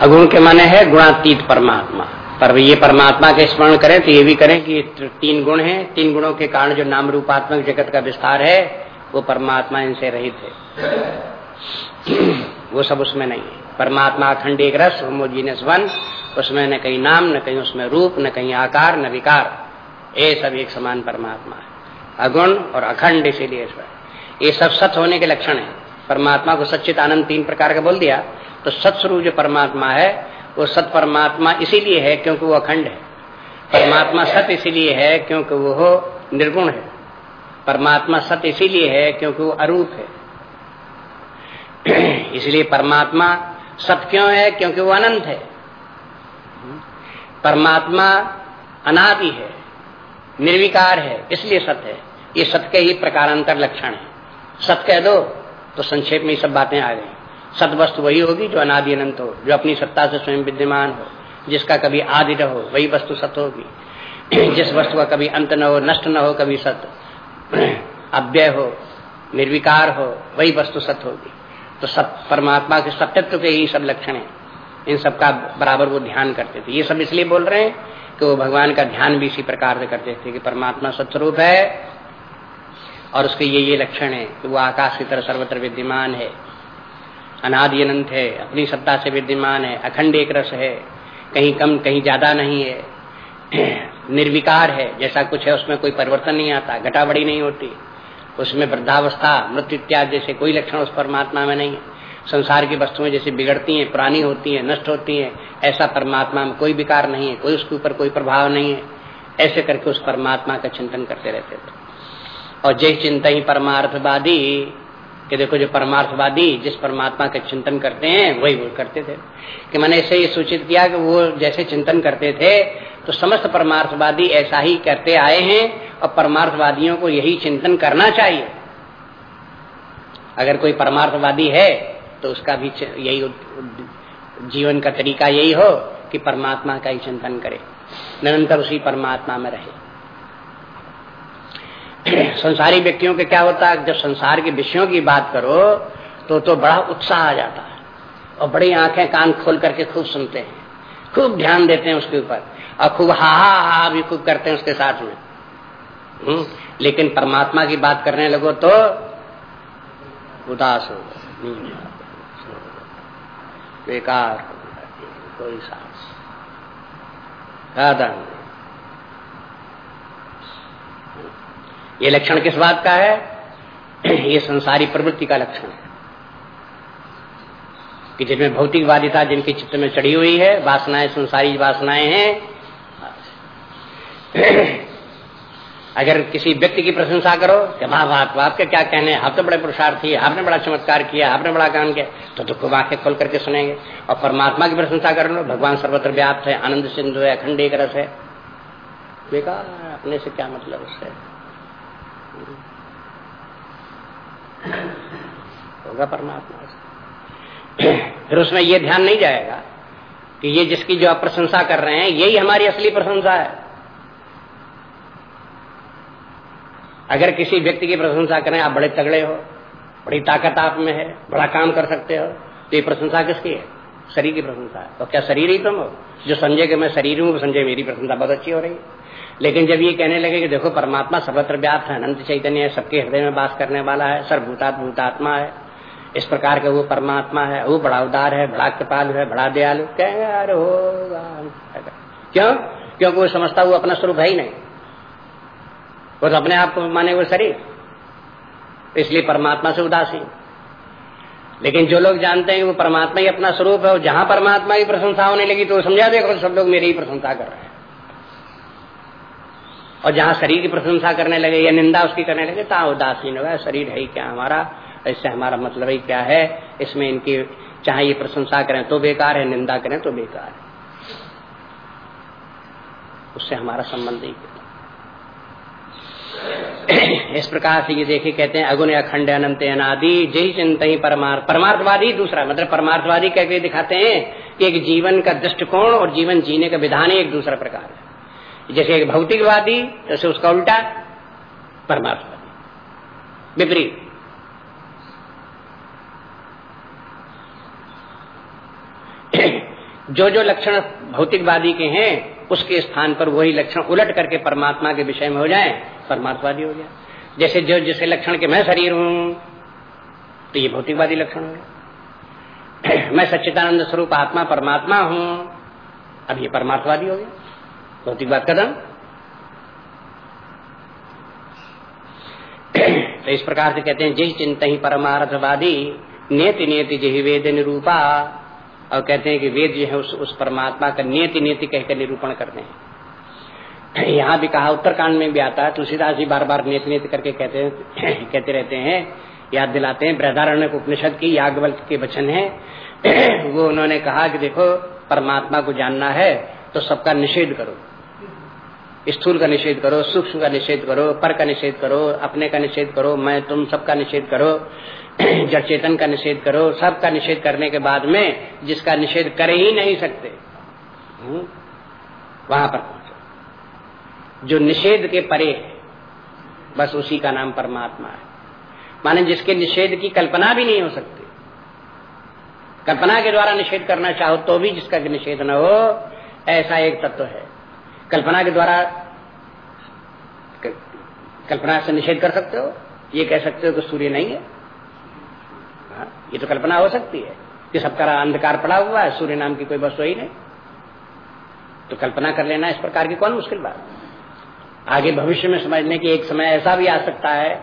अगुण के माने है गुणातीत परमात्मा। पर ये परमात्मा के स्मरण करें तो ये भी करें कि तीन गुण हैं। तीन गुणों के कारण जो नाम रूपात्मक जगत का विस्तार है, वो परमात्मा इनसे रहित है। वो सब उसमें नहीं है। परमात्मा अखंड एक रस, होमोजीनियस वन। उसमें न कहीं नाम, न कहीं उसमें रूप, न कहीं आकार, न विकार। ये सब एक समान परमात्मा है। अगुण और अखंड इसीलिए ये सब सत होने के लक्षण है। परमात्मा को सच्चित आनंद तीन प्रकार का बोल दिया। तो सत्स्वरूप जो परमात्मा है, वो सत परमात्मा इसीलिए है क्योंकि वो अखंड है। परमात्मा सत्य इसीलिए है क्योंकि वो निर्गुण है। परमात्मा सत्य इसीलिए है क्योंकि वो अरूप है। इसलिए परमात्मा सत्य क्यों है? क्योंकि वो अनंत है। परमात्मा अनादि है, निर्विकार है, इसलिए सत्य है। ये सत्य के ही प्रकारांतर लक्षण है। सत कह दो तो संक्षेप में ये सब बातें आ गई। सत वस्तु वही होगी जो अनादि अनंत हो, जो अपनी सत्ता से स्वयं विद्यमान हो, जिसका कभी आदि न हो, वही वस्तु सत्य होगी। जिस वस्तु का कभी अंत न हो, नष्ट न हो, कभी सत्य अव्यय हो, निर्विकार हो, वही वस्तु सत्य होगी। तो सब परमात्मा के सत्यत्व के ही सब लक्षण है। इन सब का बराबर वो ध्यान करते थे। ये सब इसलिए बोल रहे हैं कि वो भगवान का ध्यान भी इसी प्रकार से करते थे कि परमात्मा सत्यरूप है और उसके ये ये लक्षण है कि वो आकाश की तरह सर्वत्र विद्यमान है। अनादि अनंत है, अपनी सत्ता से विद्यमान है अखंड एक रस है, कहीं कम, कहीं ज़्यादा नहीं है, निर्विकार है, जैसा कुछ है उसमें कोई परिवर्तन नहीं आता घटा बड़ी नहीं होती, उसमें वृद्धावस्था, मृत्यु इत्यादि जैसे कोई लक्षण उस परमात्मा में नहीं है। संसार की वस्तुएँ जैसे बिगड़ती हैं, पुरानी होती हैं, नष्ट होती हैं, ऐसा परमात्मा में कोई विकार नहीं है, कोई उसके ऊपर कोई प्रभाव नहीं है, ऐसे करके उस परमात्मा का चिंतन करते रहते थे। और जय चिंता ही परमार्थवादी कि देखो जो परमार्थवादी जिस परमात्मा का चिंतन करते हैं, वही वो करते थे। कि मैंने ऐसे ही सूचित किया कि वो जैसे चिंतन करते थे तो समस्त परमार्थवादी ऐसा ही करते आए हैं, और परमार्थवादियों को यही चिंतन करना चाहिए। अगर कोई परमार्थवादी है तो उसका भी यही जीवन का तरीका यही हो कि परमात्मा का ही चिंतन करे। निरंतर उसी परमात्मा में रहे। संसारी व्यक्तियों के क्या होता है? जब संसार के विषयों की बात करो तो तो बड़ा उत्साह आ जाता है। और बड़ी आँखें कान खोल करके खूब सुनते हैं। खूब ध्यान देते हैं उसके ऊपर। और खूब हा हा हा भी खूब करते हैं उसके साथ में। हुँ? हम्म, लेकिन परमात्मा की बात करने लगो तो उदास हो बेकार कोई सांस ये लक्षण किस बात का है? ये संसारी प्रवृत्ति का लक्षण है। कि जिनमें भौतिकवादिता जिनके चित्त में चढ़ी हुई है, वासनाएँ संसारी वासनाएँ हैं। अगर किसी व्यक्ति की प्रशंसा करो कि वाह वाह आपके क्या कहने आप तो बड़े पुरुषार्थी आपने बड़ा चमत्कार किया, आपने बड़ा काम किया तो दुख को आँखें खोल करके सुनेंगे। और परमात्मा की प्रशंसा कर लो, भगवान सर्वत्र व्याप्त है, आनंद सिंधु है अखंड रस है। बेकार अपने से क्या मतलब उससे? होगा परमात्मा फिर उसमें ये ध्यान नहीं जाएगा कि ये जिसकी जो आप प्रशंसा कर रहे हैं, यही हमारी असली प्रशंसा है। अगर किसी व्यक्ति की प्रशंसा करें, आप बड़े तगड़े हो, बड़ी ताकत आप में है, बड़ा काम कर सकते हो तो ये प्रशंसा किसकी है? शरीर की प्रशंसा है। तो क्या शरीर ही तुम हो जो संजय के मैं शरीर हूँ संजय मेरी प्रशंसा बहुत अच्छी हो रही है। लेकिन जब ये कहने लगे कि देखो, परमात्मा सर्वत्र व्याप्त है, अनंत चैतन्य है, सबके हृदय में बास करने वाला है सर्वभूतात भूतात्मा है, इस प्रकार का वो परमात्मा है, वो बड़ा उदार है, बड़ा कृपालु है, बड़ा दयालु, कहेंगे, अरे होगा क्यों? क्योंकि वो समझता वो अपना स्वरूप है ही नहीं। वो तो अपने आप को माने वो शरीर। इसलिए परमात्मा से उदासीन। लेकिन जो लोग जानते हैं वो परमात्मा ही अपना स्वरूप है, और जहाँ परमात्मा की प्रशंसा होने लगी तो समझा, देखो, सब लोग मेरी ही प्रशंसा कर रहे हैं। और जहाँ शरीर की प्रशंसा करने लगे या निंदा उसकी करने लगे तो उदासीन होगा शरीर है क्या हमारा? इससे हमारा मतलब ही क्या है? इसमें इनकी चाहे ये प्रशंसा करें तो बेकार है, निंदा करें तो बेकार है। उससे हमारा संबंध ही इस प्रकार से ये देखे कहते हैं, अगुण अखंड अनंत अनादि, जय चिंत ही परमार्थ। परमार्थवादी दूसरा मतलब परमार्थवादी कह के दिखाते हैं कि एक जीवन का दृष्टिकोण और जीवन जीने का विधान एक दूसरा प्रकार है। जैसे एक भौतिकवादी तो जैसे उसका उल्टा परमार्थवादी विपरीत। जो जो लक्षण भौतिकवादी के हैं, उसके स्थान पर वही लक्षण उलट करके परमात्मा के विषय में हो जाए, परमात्मावादी हो जाए जैसे जो, जिसे लक्षण के मैं शरीर हूँ तो ये भौतिकवादी लक्षण हो गया। मैं सच्चिदानंद स्वरूप आत्मा परमात्मा हूँ, अब ये परमात्मावादी हो गया। भौतिकवाद कदम तो इस प्रकार से कहते हैं जय चिंता ही परमार्थवादी नेति नेति जही वेद निरूपा। और कहते हैं कि वेद जो है उस, उस परमात्मा का नियति नियति कहकर निरूपण करते हैं। यहाँ भी कहा उत्तरकांड में भी आता है तुलसीदास जी बार बार नियत नियत करके कहते हैं कहते रहते हैं याद दिलाते हैं बृहदारण्य उपनिषद की यागवल के वचन है। वो उन्होंने कहा कि देखो परमात्मा को जानना है तो सबका निषेध करो। स्थूल का निषेध करो सूक्ष्म का निषेध करो पर का निषेध करो अपने का निषेध करो मैं तुम सबका निषेध करो जड़ चेतन का निषेध करो सबका निषेध करने के बाद में जिसका निषेध कर ही नहीं सकते हम्म, वहाँ पर पहुंचो। जो निषेध के परे है बस उसी का नाम परमात्मा है। माने जिसके निषेध की कल्पना भी नहीं हो सकती। कल्पना के द्वारा निषेध करना चाहो तो भी जिसका निषेध न हो ऐसा एक तत्व है। कल्पना के द्वारा कल्पना से निषेध कर सकते हो? ये कह सकते हो कि सूर्य नहीं है। हाँ, ये तो कल्पना हो सकती है कि सबका अंधकार पड़ा हुआ है सूर्य नाम की कोई वस्तु ही नहीं। तो कल्पना कर लेना इस प्रकार की कौन मुश्किल बात? आगे भविष्य में समझने की एक समय ऐसा भी आ सकता है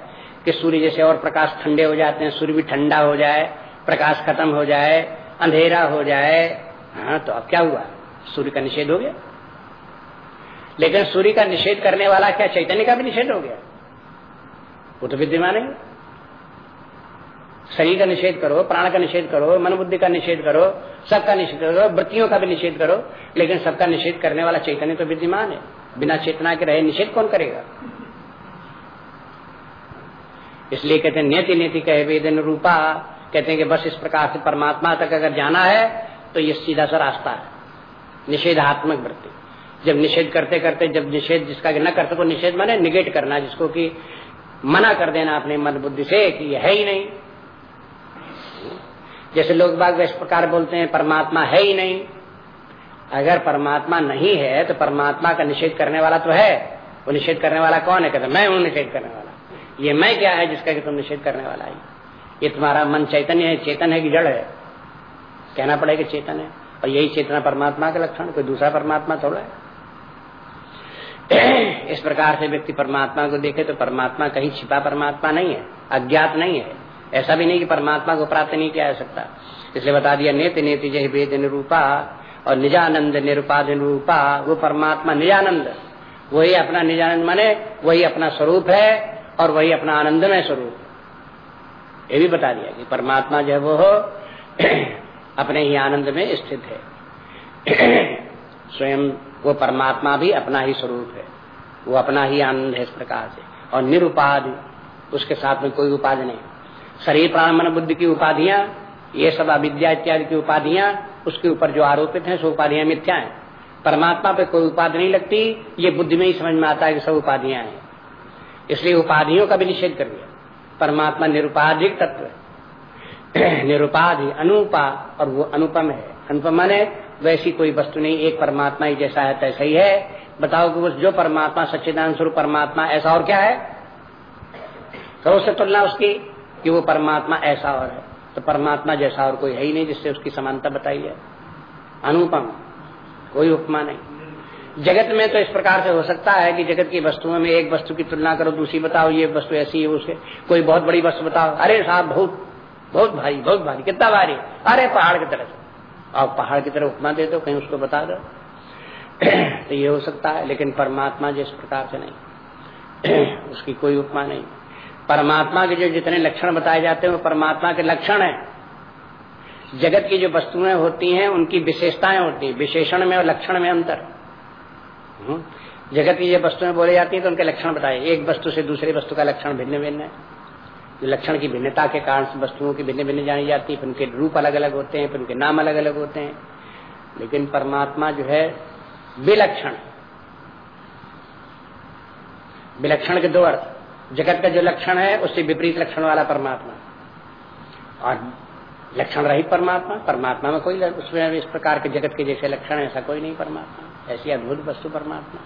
कि सूर्य जैसे और प्रकाश ठंडे हो जाते हैं सूर्य भी ठंडा हो जाए प्रकाश खत्म हो जाए अंधेरा हो जाए। हाँ तो अब क्या हुआ? सूर्य का निषेध हो गया। लेकिन सूर्य का निषेध करने वाला क्या चैतन्य का भी निषेध हो गया? वो तो विद्यमान है। शरीर का निषेध करो, प्राण का निषेध करो मन बुद्धि का निषेध करो, सबका निषेध करो, वृत्तियों का भी निषेध करो, लेकिन सबका निषेध करने वाला चैतन्य तो विद्यमान है। बिना चेतना के रहे निषेध कौन करेगा? इसलिए कहते हैं नियति नियति कहे वेदन रूपा। कहते हैं कि बस इस प्रकार से परमात्मा तक अगर जाना है तो ये सीधा सा रास्ता है। निषेधात्मक वृत्ति। जब निषेध करते करते, जब निषेध जिसका न कर सको निषेध माने निगेट करना, जिसको कि मना कर देना अपने मन बुद्धि से कि यह है ही नहीं। जैसे लोग बाग इस प्रकार बोलते हैं, परमात्मा है ही नहीं। अगर परमात्मा नहीं है तो परमात्मा का निषेध करने वाला तो है। वो निषेध करने वाला कौन है? कहते मैं हूँ निषेध करने वाला। ये मैं क्या है जिसका कि तुम निषेध करने वाला है? ये तुम्हारा मन चैतन्य है, चेतन है कि जड़ है? कहना पड़ेगा चेतन है। और यही चेतना परमात्मा का लक्षण, कोई दूसरा परमात्मा थोड़ा है। इस प्रकार से व्यक्ति परमात्मा को देखे तो परमात्मा कहीं छिपा परमात्मा नहीं है, अज्ञात नहीं है। ऐसा भी नहीं कि परमात्मा को प्राप्त नहीं किया जा सकता। इसलिए बता दिया, नेत नेति जय वेद निरूपा और निजानंद निरूपाद निरूपा, वो परमात्मा निजानंद। वही अपना निजानंद माने, वही अपना स्वरूप है और वही अपना आनंदमय स्वरूप। ये भी बता दिया कि परमात्मा जो है वो अपने ही आनंद में स्थित है। स्वयं वो परमात्मा भी अपना ही स्वरूप है। वो अपना ही आनंद है इस प्रकार से। और निरुपाधि, उसके साथ में कोई उपाधि नहीं। शरीर, प्राण, मन, बुद्धि की उपाधियाँ, ये सब अविद्या इत्यादि की उपाधियाँ, उसके ऊपर जो आरोपित हैं, सो उपाधियाँ मिथ्या हैं। परमात्मा पे कोई उपाधि नहीं लगती, ये बुद्धि में ही समझ में आता है कि सब उपाधियाँ हैं। इसलिए उपाधियों का भी निषेध कर दिया। परमात्मा निरुपाधिक तत्व निरुपाधि, अनुपा, और वो अनुपम है। अनुपम माने वैसी कोई वस्तु नहीं, एक परमात्मा ही जैसा है, तैसा ही है। बताओ कि उस जो परमात्मा सच्चिदान स्वरूप परमात्मा, ऐसा और क्या है? करो से तुलना उसकी, कि वो परमात्मा ऐसा और है। तो परमात्मा जैसा और कोई है ही नहीं जिससे उसकी समानता बताई है अनुपम, कोई उपमा नहीं। जगत में तो इस प्रकार से हो सकता है कि जगत की वस्तुओं में एक वस्तु की तुलना करो, दूसरी बताओ, ये वस्तु ऐसी है उसके कोई बहुत बड़ी वस्तु बताओ, अरे साहब, बहुत बहुत भारी बहुत भारी, कितना भारी। अरे पहाड़ की तरह और पहाड़ की तरह उपमा दे दो, कहीं उसको बता दो। तो ये हो सकता है, लेकिन परमात्मा जिस प्रकार से नहीं। उसकी कोई उपमा नहीं। परमात्मा के जो जितने लक्षण बताए जाते हैं, वो परमात्मा के लक्षण है। जगत की जो वस्तुएँ होती हैं, उनकी विशेषताएँ होती हैं, विशेषण में और लक्षण में अंतर। हम्म। जगत की जो वस्तुएँ बोली जाती हैं तो उनके लक्षण बताए। एक वस्तु से दूसरी वस्तु का लक्षण भिन्न भिन्न है। लक्षण की भिन्नता के कारण से वस्तुओं की भिन्न भिन्न जानी जाती है, फिर उनके रूप अलग अलग होते हैं, फिर उनके नाम अलग अलग होते हैं। लेकिन परमात्मा जो है, विलक्षण। विलक्षण के दो अर्थ। जगत का जो लक्षण है, उससे विपरीत लक्षण वाला परमात्मा। और लक्षण रहित परमात्मा परमात्मा में कोई उसमें इस प्रकार के जगत के जैसे लक्षण है, ऐसा कोई नहीं परमात्मा। ऐसी अद्भुत वस्तु परमात्मा।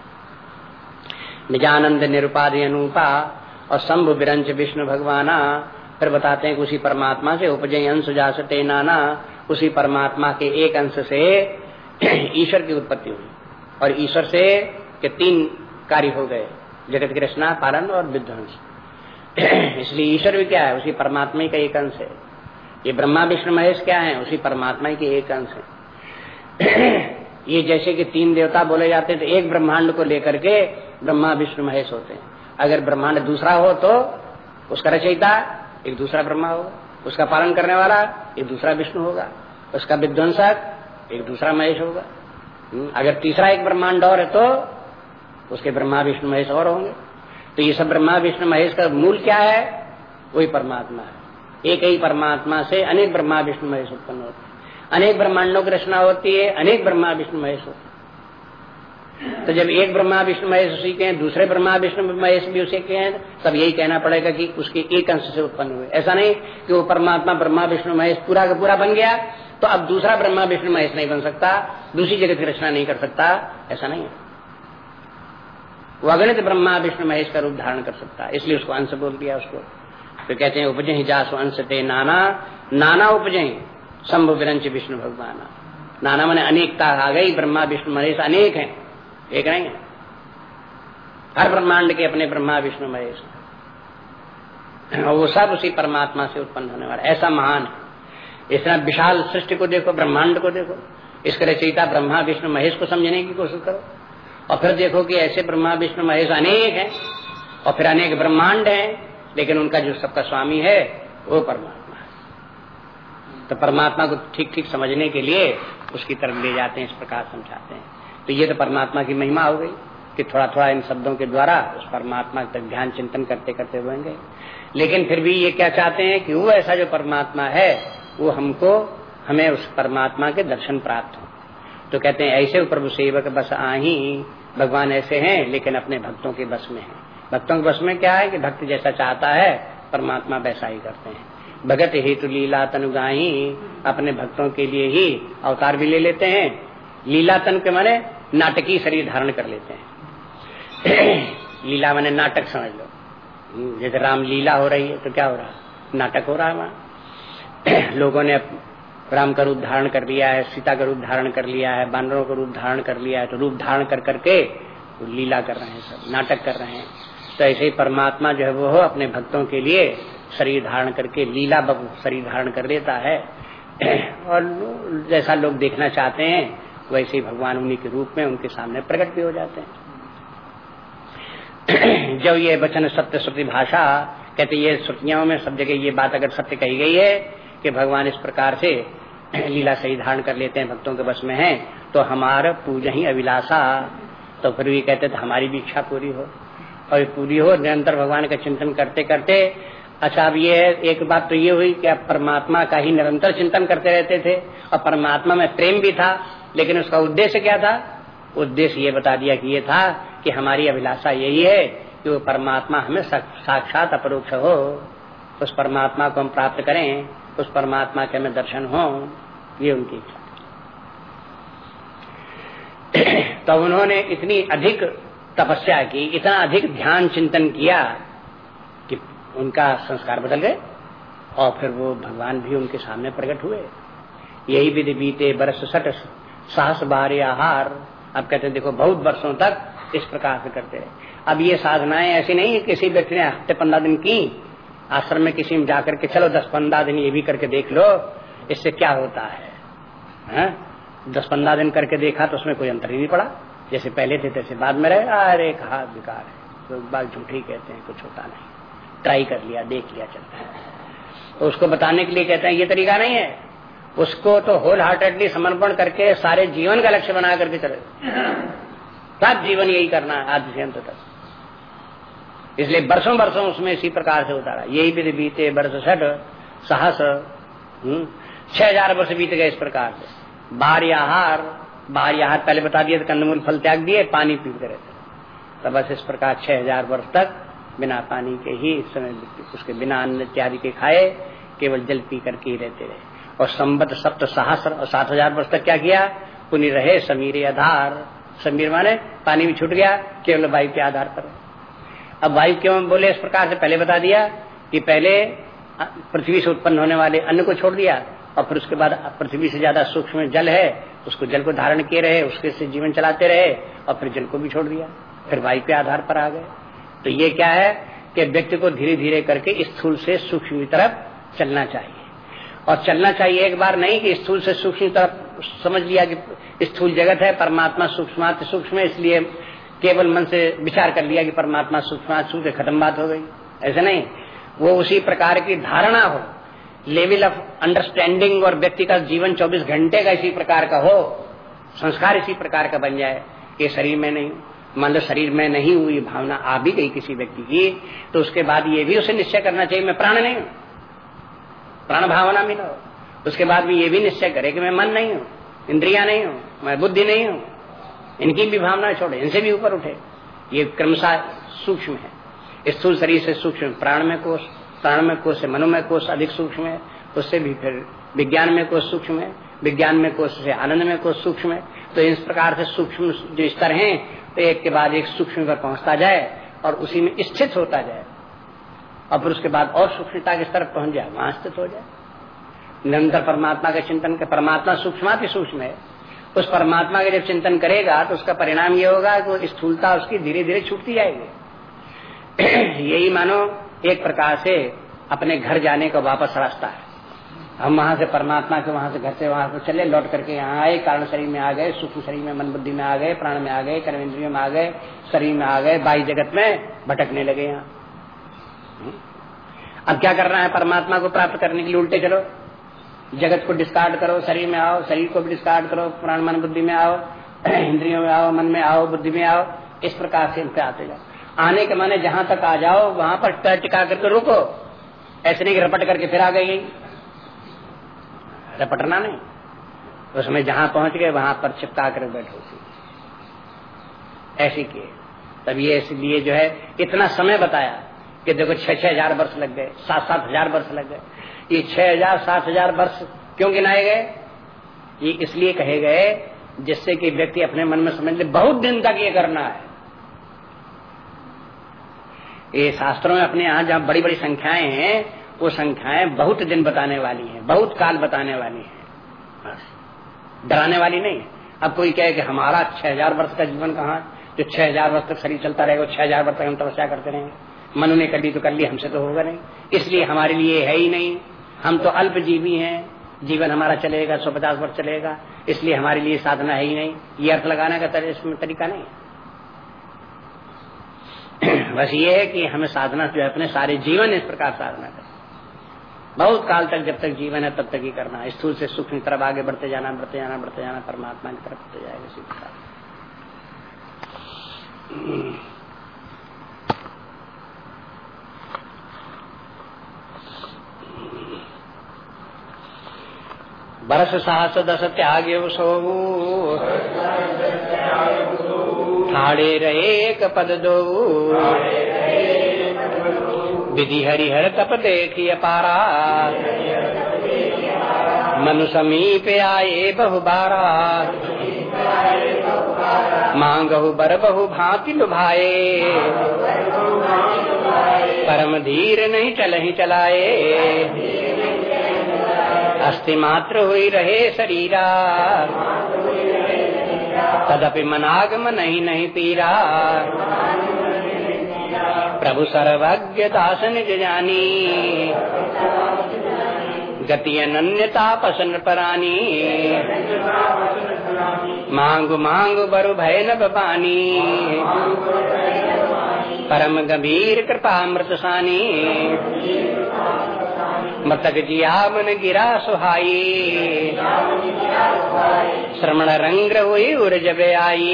निजानंद निरुपाधि अनुपा और शंभु विरंज विष्णु भगवाना फिर बताते हैं कि उसी परमात्मा से उपजय अंश जासते नाना, उसी परमात्मा के एक अंश से ईश्वर की उत्पत्ति हुई। और ईश्वर से के तीन कार्य हो गए, जगत कृष्णा पालन और विध्वंस। इसलिए ईश्वर भी क्या है? उसी परमात्मा का एक अंश है। ये ब्रह्मा, विष्णु, महेश क्या है? उसी परमात्मा के एक अंश है। ये जैसे कि तीन देवता बोले जाते हैं तो एक ब्रह्मांड को लेकर के ब्रह्मा, विष्णु, महेश होते हैं। अगर ब्रह्मांड दूसरा हो तो उसका रचयिता एक दूसरा ब्रह्मा होगा। उसका पालन करने वाला एक दूसरा विष्णु होगा। उसका विध्वंसक एक दूसरा महेश होगा। हम्म, अगर तीसरा एक ब्रह्मांड और है तो उसके ब्रह्मा विष्णु महेश और होंगे। तो ये सब ब्रह्मा विष्णु महेश का मूल क्या है? वही परमात्मा है। एक ही परमात्मा से अनेक ब्रह्मा विष्णु महेश उत्पन्न होते हैं। अनेक ब्रह्मांडों की रचना होती है अनेक ब्रह्मा विष्णु महेश होते तो जब एक ब्रह्मा, विष्णु, महेश उसी के हैं, दूसरे ब्रह्मा, विष्णु, महेश भी उसी के हैं, तब यही कहना पड़ेगा कि उसके एक अंश से उत्पन्न हुए। ऐसा नहीं कि वो परमात्मा, ब्रह्मा, विष्णु, महेश पूरा का पूरा बन गया तो अब दूसरा ब्रह्मा, विष्णु, महेश नहीं बन सकता, दूसरी जगह की रचना नहीं कर सकता, ऐसा नहीं है। वो ब्रह्मा, विष्णु, महेश का रूप धारण कर सकता, इसलिए उसको अंश बोल दिया उसको। तो कहते हैं उपजय जासु अंश ते नाना नाना उपजय शंभु विरंच विष्णु भगवान। नाना मैंने अनेकता आ गई, ब्रह्मा, विष्णु, महेश अनेक हैं। एक नहीं है। हर ब्रह्मांड के अपने ब्रह्मा, विष्णु, महेश। वो सब उसी परमात्मा से उत्पन्न होने वाला। ऐसा महान है। इतना विशाल सृष्टि को देखो, ब्रह्मांड को देखो। इसके रचयिता ब्रह्मा, विष्णु, महेश को समझने की कोशिश करो। और फिर देखो कि ऐसे ब्रह्मा, विष्णु, महेश अनेक हैं। और फिर अनेक ब्रह्मांड हैं, लेकिन उनका जो सबका स्वामी है, वो परमात्मा है। तो परमात्मा को ठीक ठीक समझने के लिए उसकी तरफ़ ले जाते हैं, इस प्रकार समझाते हैं। तो ये तो परमात्मा की महिमा हो गई कि थोड़ा थोड़ा इन शब्दों के द्वारा उस परमात्मा तक ध्यान चिंतन करते करते हुएँगे लेकिन फिर भी ये क्या चाहते हैं कि वो ऐसा जो परमात्मा है, वो हमको, हमें उस परमात्मा के दर्शन प्राप्त हो। तो कहते हैं, ऐसे प्रभु सेवक, बस आही। भगवान ऐसे हैं, लेकिन अपने भक्तों के बस में है। भक्तों के बस में क्या है कि भक्त जैसा चाहता है, परमात्मा वैसा ही करते हैं। भगत हेतु लीला तनुगाही अपने भक्तों के लिए ही अवतार भी ले लेते हैं। लीला तन के माने नाटकीय शरीर धारण कर लेते हैं। लीला माने नाटक समझ लो। हम्म, जैसे राम लीला हो रही है तो क्या हो रहा? नाटक हो रहा है वहाँ। लोगों ने राम का रूप धारण कर लिया है सीता का रूप धारण कर लिया है बानरों का रूप धारण कर लिया है तो रूप धारण कर करके वो लीला कर रहे हैं सब नाटक कर रहे हैं। तो ऐसे ही परमात्मा जो है वो हो अपने भक्तों के लिए शरीर धारण करके लीला शरीर धारण कर देता है। और जैसा लोग देखना चाहते हैं वैसे ही भगवान उन्हीं के रूप में उनके सामने प्रकट भी हो जाते हैं। जब ये वचन सत्य श्रुति भाषा, कहते ये श्रुतियों में सब जगह ये बात अगर सत्य कही गई है कि भगवान इस प्रकार से लीला सही धारण कर लेते हैं, भक्तों के बस में है तो हमारा पूजा ही अभिलाषा। तो फिर भी कहते थे हमारी भी इच्छा पूरी हो। और पूरी हो, निरंतर भगवान का चिंतन करते करते अच्छा अब ये एक बात तो ये हुई कि आप परमात्मा का ही निरंतर चिंतन करते रहते थे, और परमात्मा में प्रेम भी था लेकिन उसका उद्देश्य क्या था? उद्देश्य ये बता दिया कि ये था कि हमारी अभिलाषा यही है कि वो परमात्मा हमें साक्षात अपरोक्ष हो। उस परमात्मा को हम प्राप्त करें, उस परमात्मा के हमें दर्शन हो, ये उनकी इच्छा तो उन्होंने इतनी अधिक तपस्या की, इतना अधिक ध्यान चिंतन किया कि उनका संस्कार बदल गए और फिर वो भगवान भी उनके सामने प्रकट हुए। यही विधि बीते बरस सट साहस बारे आहार अब कहते देखो बहुत वर्षों तक इस प्रकार से करते रहे। अब ये साधनाएँ ऐसी नहीं है किसी व्यक्ति ने हफ़्ते पंद्रह दिन की आश्रम में किसी में जाकर के चलो दस पंद्रह दिन ये भी करके देख लो इससे क्या होता है, है? दस पंद्रह दिन करके देखा तो उसमें कोई अंतर ही नहीं पड़ा। जैसे पहले थे तैसे बाद में रहे अरे कहा बेकार है? तो बात झूठी कहते हैं कुछ होता नहीं। ट्राई कर लिया देख लिया चलता है। तो उसको बताने के लिए कहते हैं ये तरीका नहीं है। उसको तो होल हार्टेडली समर्पण करके सारे जीवन का लक्ष्य बना करके चले। सब जीवन यही करना है अंत तक इसलिए वर्षों वर्षों उसमें इसी प्रकार से उतारा यही विधि बीते वर्ष छठ साहस हम्म, छह हज़ार वर्ष बीत गए इस प्रकार से। बाहरी आहार बाहरी आहार पहले बता दिए कंदमूल फल त्याग दिए पानी पीते रहते तब बस इस प्रकार छह हज़ार वर्ष तक बिना पानी के ही समय उसके बिना अन्न इत्यादि के खाए केवल जल पी करके ही रहते रहे। और संबद्ध सप्त सहस्र और सात हज़ार वर्ष तक क्या किया? पुनि रहे समीर आधार। समीर माने पानी भी छूट गया, केवल वायु के आधार पर। अब वायु क्यों बोले? इस प्रकार से पहले बता दिया कि पहले पृथ्वी से उत्पन्न होने वाले अन्न को छोड़ दिया और फिर उसके बाद पृथ्वी से ज़्यादा सूक्ष्म जल है, उसको जल को धारण किए रहे, उसके से जीवन चलाते रहे और फिर जल को भी छोड़ दिया। फिर वायु के आधार पर आ गए। तो ये क्या है कि व्यक्ति को धीरे धीरे करके स्थूल से सूक्ष्म की तरफ़ चलना चाहिए। और चलना चाहिए एक बार नहीं कि स्थूल से सूक्ष्म तरफ़ समझ लिया कि स्थूल जगत है, परमात्मा सूक्ष्म सूक्ष्म इसलिए केवल मन से विचार कर लिया कि परमात्मा सूक्ष्म सूक्ष्म खत्म बात हो गई। ऐसे नहीं, वो उसी प्रकार की धारणा हो। लेवल ऑफ़ अंडरस्टैंडिंग और व्यक्ति का जीवन 24 घंटे का इसी प्रकार का हो, संस्कार इसी प्रकार का बन जाए कि शरीर में नहीं। मान लो शरीर में नहीं हुई भावना आ भी गई किसी व्यक्ति की तो उसके बाद ये भी उसे निश्चय करना चाहिए, मैं प्राण नहीं हूँ। प्राण भावना मिला। उसके बाद भी ये भी निश्चय करे कि मैं मन नहीं हूँ, इंद्रिया नहीं हूँ, मैं बुद्धि नहीं हूँ। इनकी भी भावना छोड़े, इनसे भी ऊपर उठे। ये क्रमशः सूक्ष्म है। स्थूल शरीर से सूक्ष्म प्राण में कोष, प्राण में कोष से मनोमय कोष अधिक सूक्ष्म है। उससे भी फिर विज्ञान में कोष सूक्ष्म है। विज्ञान में कोष से आनंद में कोष सूक्ष्म है। तो इस प्रकार से सूक्ष्म जो स्तर हैं तो एक के बाद एक सूक्ष्म पर पहुँचता जाए और उसी में स्थित होता जाए। और फिर उसके बाद और सूक्ष्मता के स्तर पहुँच जाए, वहाँ स्थित हो जाए। निरंतर परमात्मा का चिंतन कर परमात्मा सूक्ष्म सूक्ष्म है। उस परमात्मा का जब चिंतन करेगा तो उसका परिणाम ये होगा कि स्थूलता उसकी धीरे धीरे छूटती जाएगी। यही मानो, एक प्रकार से अपने घर जाने का वापस रास्ता है। हम वहाँ से परमात्मा के वहाँ से घर से वहाँ से चले, लौट करके यहाँ आए, कारण शरीर में आ गए, सूक्ष्म शरीर में, मन बुद्धि में आ गए, प्राण में आ गए, कर्मेंद्रियों में आ गए, शरीर में आ गए बाई जगत में भटकने लगे यहाँ। अब क्या करना है? परमात्मा को प्राप्त करने के लिए उल्टे चलो। जगत को डिस्कार्ड करो, शरीर में आओ, शरीर को भी डिस्कार्ड करो, प्राण, मन, बुद्धि में आओ, इंद्रियों में आओ, मन में आओ, बुद्धि में आओ, इस प्रकार से इनपे आते जाओ। आने के माने जहाँ तक आ जाओ, वहाँ पर पैर टिका करके रुको। ऐसे नहीं रपट करके फिर आ गई रपटना नहीं। उसमें जहाँ पहुँच गए, वहाँ पर चिपका कर बैठो ऐसे किए। तब ये इसलिए जो है, इतना समय बताया। कि देखो छह छह हज़ार वर्ष लग गए सात सात हज़ार वर्ष लग गए। ये छह हज़ार, सात हज़ार वर्ष क्यों गिनाए गए? ये इसलिए कहे गए जिससे कि व्यक्ति अपने मन में समझ ले, बहुत दिन तक ये करना है। ये शास्त्रों में अपने यहाँ जहाँ बड़ी बड़ी संख्याएँ हैं, वो संख्याएँ बहुत दिन बताने वाली हैं, बहुत काल बताने वाली हैं। डराने वाली नहीं। अब कोई कहे कि हमारा छह हज़ार वर्ष का जीवन कहाँ जो छह हज़ार वर्ष तक शरीर चलता रहेगा छह हज़ार वर्ष तक हम तपस्या करते रहेंगे। मनु ने कर ली तो कर ली हमसे तो होगा नहीं। इसलिए हमारे लिए है ही नहीं। हम तो अल्प जीवी हैं, जीवन हमारा चलेगा, सौ पचास वर्ष चलेगा। इसलिए हमारे लिए साधना है ही नहीं। ये अर्थ लगाने का इसमें तरीका नहीं। बस ये है कि हमें साधना जो है, अपने सारे जीवन इस प्रकार साधना करें। बहुत काल तक, जब तक जीवन है, तब तक ही करना स्थूल से सुख की तरफ़ आगे बढ़ते जाना बढ़ते जाना बढ़ते जाना, परमात्मा की तरफ़ बढ़ते जाएगा, इसी प्रकार। बरस साहस दस त्याग सो ठाड़े रहे एक पद दो। विधि हरिहर तप देखिए पारा। मनु समीप आए बहु बारा। मांगहु बर बहु भांति लुभाए। परम धीर नहीं चल ही चलाए। अस्थि मात्र हुई रहे शरीरा। तदपि मनागम नहीं नहीं पीरा। प्रभु सर्वज्ञ दास निज जानी। गति अन्यता पसन परानी। मांगु मांगु बरु भय न पानी परम गंभीर कृपा मृत सानी। मतक जिया मन गिरा सुहाई। श्रमण रंग हुई उर जब आई।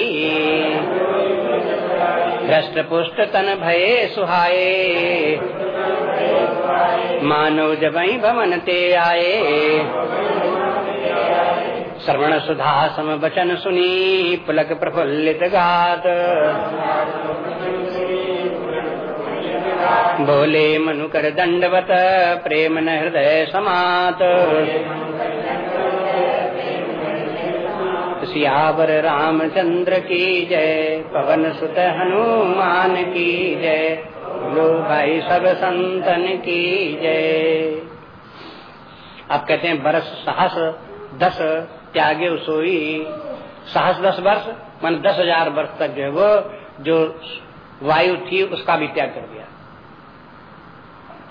भ्रष्ट पुष्ट तन भये सुहाये मानव जब भवन ते आए। श्रवण सुधा सम वचन सुनी, पुलक प्रफुल्लित गात बोले मनुकर दंडवत प्रेम न हृदय समात। सियावर रामचंद्र की जय, पवन सुत हनुमान की जय लो भाई सब संतन की जय। अब कहते हैं, बरस सहस दस त्यागे सोई सहस दस वर्ष, मान दस हज़ार वर्ष तक जो है वो, जो वायु थी, उसका भी त्याग कर दिया।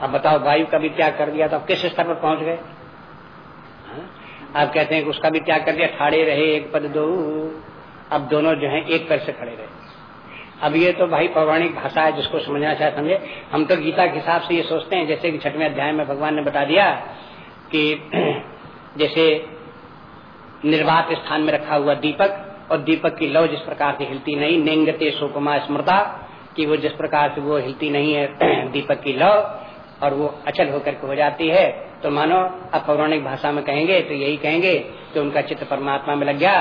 अब बताओ, वायु का भी त्याग कर दिया तो अब किस स्तर पर पहुँच गए? अब कहते हैं कि उसका भी त्याग कर दिया, ठाड़े रहे एक पद दो। अब दोनों जो है एक पैर से खड़े रहे। अब ये तो भाई पौराणिक भाषा है, जिसको समझना चाहे समझे। हम तो गीता के हिसाब से ये सोचते हैं, जैसे कि छठवें अध्याय में भगवान ने बता दिया कि जैसे निर्वात स्थान में रखा हुआ दीपक, और दीपक की लव जिस प्रकार से हिलती नहीं, नेंगते सुकुमा स्मृता, कि वो जिस प्रकार से वो हिलती नहीं है दीपक की लव और वो अचल होकर के हो जाती है तो मानो अब पौराणिक भाषा में कहेंगे तो यही कहेंगे कि उनका चित्त परमात्मा में लग गया,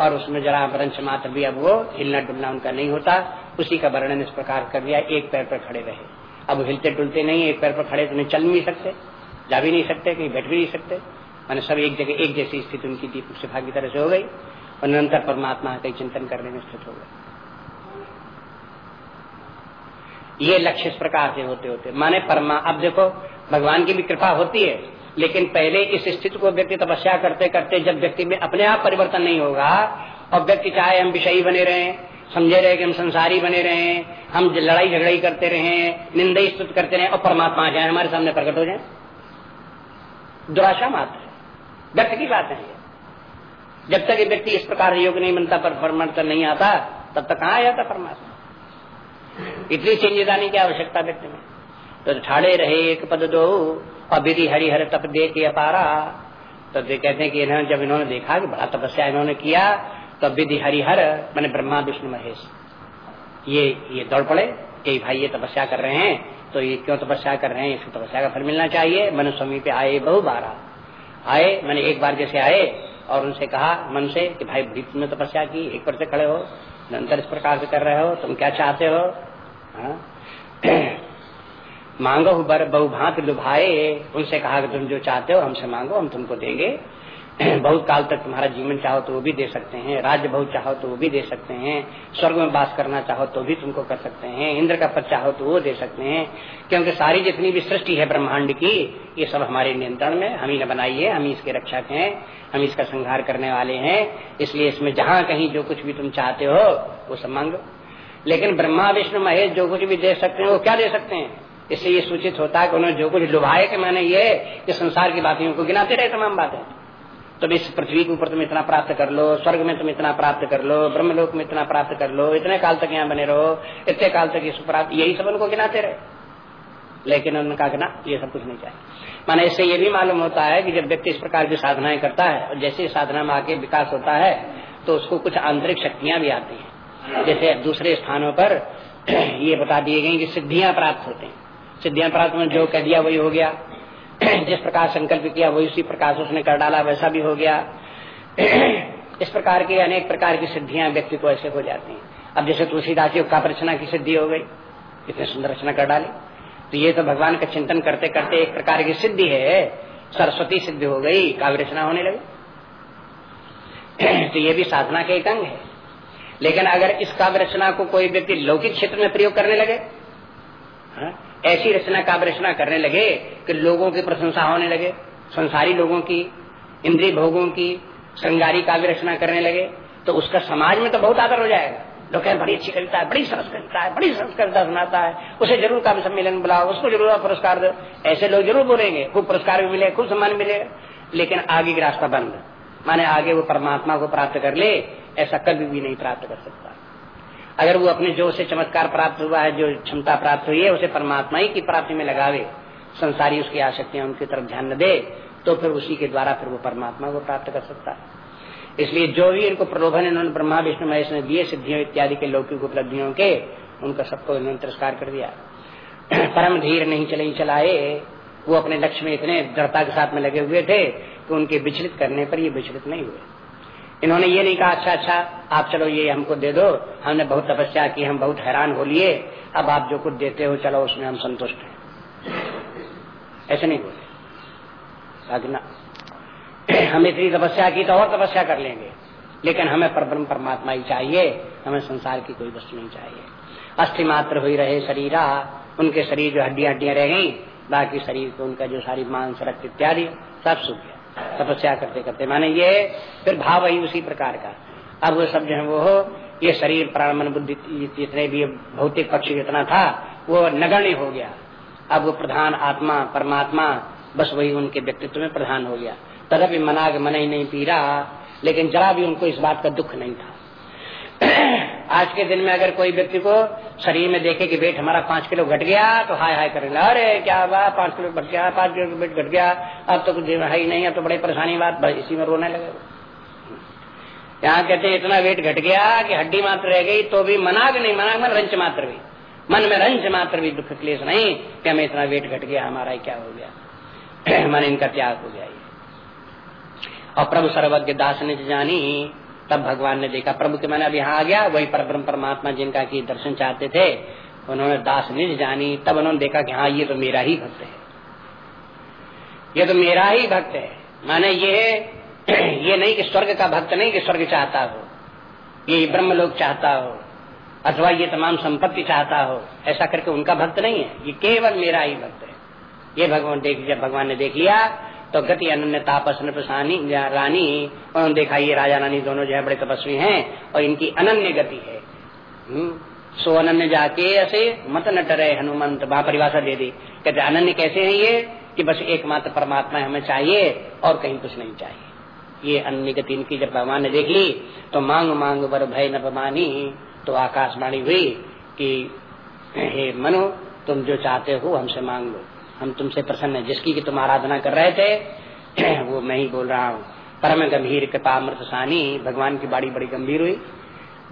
और उसमें जरा वंश मात्र भी अब वो हिलना डुलना उनका नहीं होता, उसी का वर्णन इस प्रकार कर दिया, एक पैर पर खड़े रहे। अब हिलते डुलते नहीं, एक पैर पर खड़े तो नहीं चल नहीं सकते, जा भी नहीं सकते, कहीं बैठ भी नहीं सकते। मैंने सब एक जगह, एक जैसी स्थिति उनकी दीप शिफा की तरह से हो गई, और निरंतर परमात्मा का चिंतन करने में स्थित हो गए। ये लक्ष्य इस प्रकार से होते होते। माने परमा, अब देखो, भगवान की भी कृपा होती है, लेकिन पहले इस स्थिति को व्यक्ति तपस्या करते करते जब व्यक्ति में अपने आप परिवर्तन नहीं होगा, और व्यक्ति चाहे हम विषयी बने रहे, समझे रहे कि हम संसारी बने रहे, हम लड़ाई झगड़ाई करते रहे, निंदा स्तुत करते रहे, और परमात्मा जाए, हमारे सामने प्रकट हो जाए। दुराशा मात्र व्यक्ति की बात है जब तक ये व्यक्ति इस प्रकार योग नहीं बनता, पर नहीं आता, तब तक कहाँ आ जाता परमात्मा? इतनी चेंजेदानी की आवश्यकता व्यक्ति में तो ठाड़े रहे एक पद दो विधि हरिहर तप दे के अपारा। तो कहते हैं कि इन्होंने जब इन्होंने देखा कि बड़ा तपस्या इन्होंने किया तो विधि हरिहर, मैंने ब्रह्मा, विष्णु, महेश। ये ये दौड़ पड़े कि भाई ये तपस्या कर रहे हैं तो ये क्यों तपस्या कर रहे हैं? इसको तपस्या का फल मिलना चाहिए। मनु स्वामी पे आए बहु बारा। आए, मैंने एक बार जैसे आए और उनसे कहा, मन से कि भाई, तुमने तपस्या की, एक पर से खड़े हो, निरंतर इस प्रकार से कर रहे हो, तुम क्या चाहते हाँ? मांगो बर बहुभात लुभाए। उनसे कहा कि तुम जो चाहते हो, हमसे मांगो, हम तुमको देंगे। बहुत काल तक तुम्हारा जीवन चाहो तो वो भी दे सकते हैं। राज्य बहुत चाहो तो वो भी दे सकते हैं। स्वर्ग में बास करना चाहो तो भी तुमको कर सकते हैं। इंद्र का पद चाहो तो वो दे सकते हैं। क्योंकि सारी जितनी भी सृष्टि है ब्रह्मांड की, ये सब हमारे नियंत्रण में, हम ही ने बनाई है, हम ही इसके रक्षक हैं, हम इसका संहार करने वाले हैं। इसलिए इसमें जहाँ कहीं जो कुछ भी तुम चाहते हो, वो सब मांगो। लेकिन ब्रह्मा, विष्णु, महेश जो कुछ भी दे सकते हैं, वो क्या दे सकते हैं? इससे ये सूचित होता है कि उन्होंने जो कुछ लुभाए कि मैंने ये कि संसार की बातें उनको गिनाते रहे तमाम बातें। तो इस पृथ्वी के ऊपर तुम इतना प्राप्त कर लो, स्वर्ग में तुम इतना प्राप्त कर लो, ब्रह्मलोक में इतना प्राप्त कर लो, इतने काल तक यहाँ बने रहो, इतने काल तक इस प्राप्त, यही सब उनको गिनाते रहे। लेकिन उन्होंने कहा कि ना, ये सब कुछ नहीं चाहिए। माने इससे ये भी मालूम होता है कि जब व्यक्ति इस प्रकार की साधनाएँ करता है, और जैसे साधना में आके विकास होता है तो उसको कुछ आंतरिक शक्तियाँ भी आती हैं। जैसे दूसरे स्थानों पर ये बता दिए गए कि सिद्धियाँ प्राप्त होते हैं। सिद्धियाँ प्राप्त में जो कह दिया वही हो गया। जिस प्रकार संकल्प किया, वही उसी प्रकार से उसने कर डाला, वैसा भी हो गया। इस प्रकार के अनेक प्रकार की सिद्धियाँ व्यक्ति को ऐसे हो जाती हैं। अब जैसे तुलसीदास जी काव्य रचना की सिद्धि हो गई, इतने सुंदर रचना कर डाली। तो ये तो भगवान का चिंतन करते करते एक प्रकार की सिद्धि है। सरस्वती सिद्धि हो गई, काव्य रचना होने लगी। तो ये भी साधना के एक अंग है। लेकिन अगर इस काव्य रचना को कोई व्यक्ति लौकिक क्षेत्र में प्रयोग करने लगे, हा? ऐसी रचना काव्य रचना करने लगे कि लोगों की प्रशंसा होने लगे, संसारी लोगों की, इंद्रिय भोगों की श्रृंगारी काव्य रचना करने लगे तो उसका समाज में तो बहुत आदर हो जाएगा लोग कहें, बड़ी अच्छी कविता है, बड़ी सरस कविता है, बड़ी सरस कविता सुनाता है, उसे ज़रूर काव्य सम्मेलन बुलाओ, उसको ज़रूर पुरस्कार दो ऐसे लोग ज़रूर बोलेंगे, खूब पुरस्कार भी मिले, खूब सम्मान मिलेगा, लेकिन आगे की रास्ता बंद माने आगे वो परमात्मा को प्राप्त कर ले ऐसा कभी भी नहीं प्राप्त कर सकता। अगर वो अपने जो से चमत्कार प्राप्त हुआ है, जो क्षमता प्राप्त हुई है, उसे परमात्मा ही की प्राप्ति में लगावे, संसारी उसकी आसक्तियाँ उनकी तरफ़ ध्यान न दे तो फिर उसी के द्वारा फिर वो परमात्मा को प्राप्त कर सकता है। इसलिए जो भी इनको प्रलोभन इन्होंने ब्रह्मा, विष्णु, महेश ने दिए, सिद्धियों इत्यादि के लौकिक उपलब्धियों के, उनका सबको इन्होंने तिरस्कार कर दिया। परम धीर नहीं चले, चलाए, वो अपने लक्ष्य में इतने दृढ़ता के साथ में लगे हुए थे कि उनके विचलित करने पर ये विचलित नहीं हुए। इन्होंने ये नहीं कहा अच्छा अच्छा आप चलो, ये हमको दे दो। हमने बहुत तपस्या की, हम बहुत हैरान हो लिए। अब आप जो कुछ देते हो, चलो, उसमें हम संतुष्ट हैं। ऐसे नहीं बोले हम इतनी तपस्या की तो और तपस्या कर लेंगे। लेकिन हमें परब्रह्म परमात्मा ही चाहिए, हमें संसार की कोई वस्तु नहीं चाहिए। अस्थि मात्र हुई रहे शरीरा, उनके शरीर जो हड्डियाँ हड्डियाँ रह गई, बाकी शरीर को उनका जो सारी मांस, रक्त इत्यादि, सब सूख गया। तपस्या करते करते। माने ये फिर भाव ही उसी प्रकार का। अब वो सब जो है वो, ये शरीर, प्राण, मन, बुद्धि, जितने भी भौतिक पक्ष जितना था, वो नगण्य हो गया। अब वो प्रधान आत्मा, परमात्मा, बस वही उनके व्यक्तित्व में प्रधान हो गया। तदपि मना के मन ही नहीं पी रहा लेकिन जरा भी उनको इस बात का दुख नहीं था। आज के दिन में अगर कोई व्यक्ति को शरीर में देखे कि वेट हमारा पाँच किलो घट गया तो हाय हाय करेंगे अरे क्या हुआ पाँच किलो घट गया, पाँच किलो वेट घट गया, अब तो कुछ है ही नहीं, अब तो बड़ी परेशानी बात इसी में रोने लगे। यहाँ कहते इतना वेट घट गया कि हड्डी मात्र रह गई तो भी मना के नहीं मना मन रंच मात्र भी। मन में रंच मात्र भी दुख क्लेश नहीं कि हमें इतना वेट घट गया, हमारा क्या हो गया। मन इनका त्याग हो गया और प्रभु सर्वज्ञ दास ने जानी तब भगवान ने देखा, प्रभु के मैंने अब यहाँ आ गया, वही परब्रह्म परमात्मा जिनका की दर्शन चाहते थे, उन्होंने दास निज जानी, तब उन्होंने देखा कि हाँ ये तो मेरा ही भक्त है। ये तो मेरा ही भक्त है। माने ये ये नहीं कि स्वर्ग का भक्त नहीं कि स्वर्ग चाहता हो, ये ब्रह्म लोग चाहता हो, अथवा ये तमाम संपत्ति चाहता हो, ऐसा करके उनका भक्त नहीं है। ये केवल मेरा ही भक्त है। ये भगवान देख, जब भगवान ने देख लिया तो गति अनन्य तापस नृपसानी रानी। उन्होंने देखा ये राजा रानी दोनों जो है बड़े तपस्वी हैं और इनकी अनन्य गति है। हम्म, सो अनन्य जाके ऐसे मत न डरे हनुमंत वहाँ परिभाषा दे दी। कहते अनन्य कैसे है ये? कि बस एकमात्र परमात्मा हमें चाहिए और कहीं कुछ नहीं चाहिए। ये अन्य गति इनकी जब भगवान ने देख ली तो मांग मांग बर भय न पमानी तो आकाशवाणी हुई कि हे मनु तुम जो चाहते हो हमसे मांग लो। हम तुमसे प्रसन्न है। जिसकी की तुम आराधना कर रहे थे, वो मैं ही बोल रहा हूँ। परम गंभीर कृपा अमृत सानी, भगवान की बाड़ी बड़ी गंभीर हुई।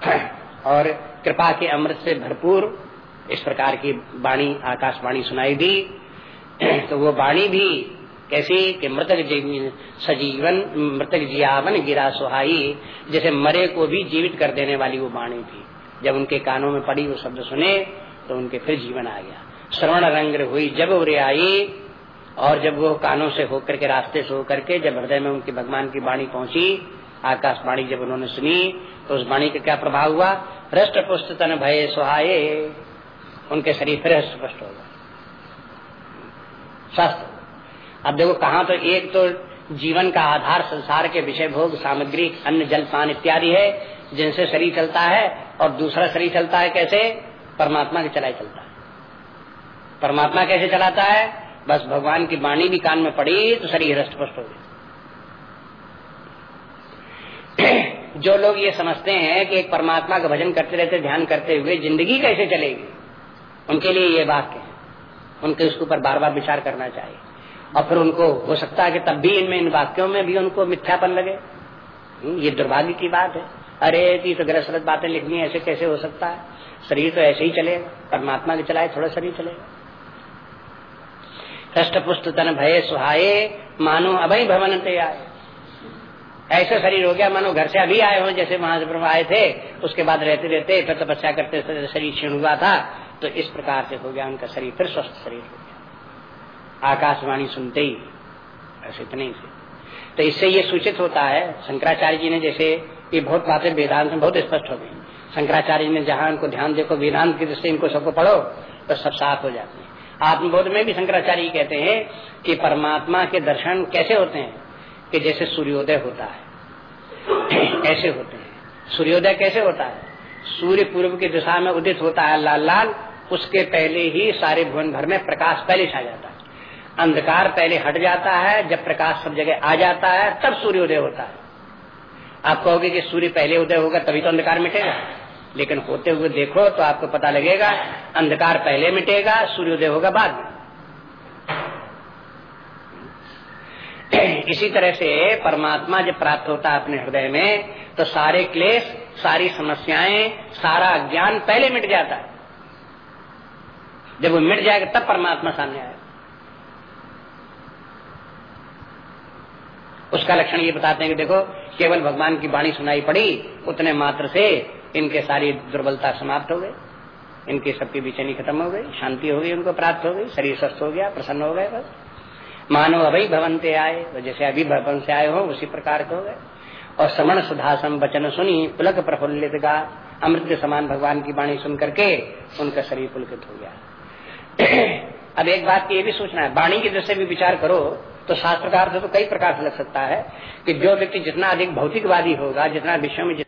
और कृपा के अमृत से भरपूर इस प्रकार की वाणी आकाशवाणी सुनाई दी। तो वो वाणी भी कैसी कि मृतक सजीवन, मृतक जियावन गिरा सुहाई, जैसे मरे को भी जीवित कर देने वाली वो वाणी थी। जब उनके कानों में पड़ी वो शब्द सुने तो उनके फिर जीवन आ गया। श्रवण रंग हुई। जब उरे आई और जब वो कानों से होकर के, रास्ते से होकर के, जब हृदय में उनकी भगवान की वाणी पहुँची, आकाशवाणी जब उन्होंने सुनी तो उस वाणी का क्या प्रभाव हुआ? हृष्ट पुष्ट तन भय सुहाये। उनके शरीर फिर हृष्ट पुष्ट हो गए। स्वस्थ अब देखो, कहा तो एक तो जीवन का आधार संसार के विषय भोग, सामग्री, अन्न, जल, पान इत्यादि है, जिनसे शरीर चलता है, और दूसरा शरीर चलता है कैसे? परमात्मा के चलाए चलता है। परमात्मा कैसे चलाता है? बस भगवान की वाणी भी कान में पड़ी तो शरीर हृष्ट पुष्ट हो गया। जो लोग ये समझते हैं कि एक परमात्मा का भजन करते रहते ध्यान करते हुए ज़िंदगी कैसे चलेगी उनके लिए ये वाक्य है। उनके उसके ऊपर बार बार विचार करना चाहिए। और फिर उनको हो सकता है कि तब भी इनमें इन वाक्यों में भी उनको मिथ्यापन लगे। हम्म, ये दुर्भाग्य की बात है। अरे ये तो गलत बातें लिखनी ऐसे कैसे हो सकता है? शरीर तो ऐसे ही चलेगा। परमात्मा के चलाए थोड़ा शरीर चलेगा। कष्ट पुष्ट तन भय सुहाये, मानो अभय भवन ते आए। ऐसा शरीर हो गया, मानो घर से अभी आए हो, जैसे से आए थे, उसके बाद रहते रहते, फिर तपस्या करते शरीर क्षीण हुआ था तो इस प्रकार से हो गया उनका शरीर, फिर स्वस्थ शरीर हो गया। आकाशवाणी सुनते ही, बस इतने ही तो इससे ये सूचित होता है, शंकराचार्य जी ने जैसे, ये बहुत बातें वेदांत में बहुत स्पष्ट हो गई। शंकराचार्य ने जहाँ इनको ध्यान देखो, वेदांत की दृष्टि इनको सबको पढ़ो तो सब साफ़ हो जाते हैं। आत्मबोध में भी शंकराचार्य कहते हैं कि परमात्मा के दर्शन कैसे होते हैं? कि जैसे सूर्योदय होता है। ऐसे होते हैं। सूर्योदय कैसे होता है? सूर्य पूर्व की दिशा में उदित होता है लाल लाल, उसके पहले ही सारे भुवन भर में प्रकाश पहले छा जाता है। अंधकार पहले हट जाता है, जब प्रकाश सब जगह आ जाता है, तब सूर्योदय होता है। आप कहोगे कि सूर्य पहले उदय होगा, तभी तो अंधकार मिटेगा। लेकिन होते हुए देखो तो आपको पता लगेगा, अंधकार पहले मिटेगा, सूर्योदय होगा बाद में। इसी तरह से परमात्मा जब प्राप्त होता है अपने हृदय में तो सारे क्लेश, सारी समस्याएँ, सारा ज्ञान पहले मिट जाता है। जब वो मिट जाएगा, तब परमात्मा सामने आएगा। उसका लक्षण ये बताते हैं कि देखो, केवल भगवान की वाणी सुनाई पड़ी, उतने मात्र से इनके सारी दुर्बलता समाप्त हो गई। इनकी सबकी बेचैनी खत्म हो गई, शांति हो गई, उनको प्राप्त हो गई, शरीर स्वस्थ हो गया, प्रसन्न हो गए बस। मानो अभी भवनते आए तो जैसे अभी भवन से आए हो, उसी प्रकार के हो गए। और समण सुधासम वचन सुनी, पुलक प्रफुल्लित का अमृत समान भगवान की वाणी सुन करके उनका शरीर पुलकित हो गया। अब एक बात की ये भी सोचना है, वाणी की दृष्टि भी विचार करो तो शास्त्रकार से तो कई प्रकार से लग सकता है कि जो व्यक्ति जितना अधिक भौतिकवादी होगा, जितना विश्व में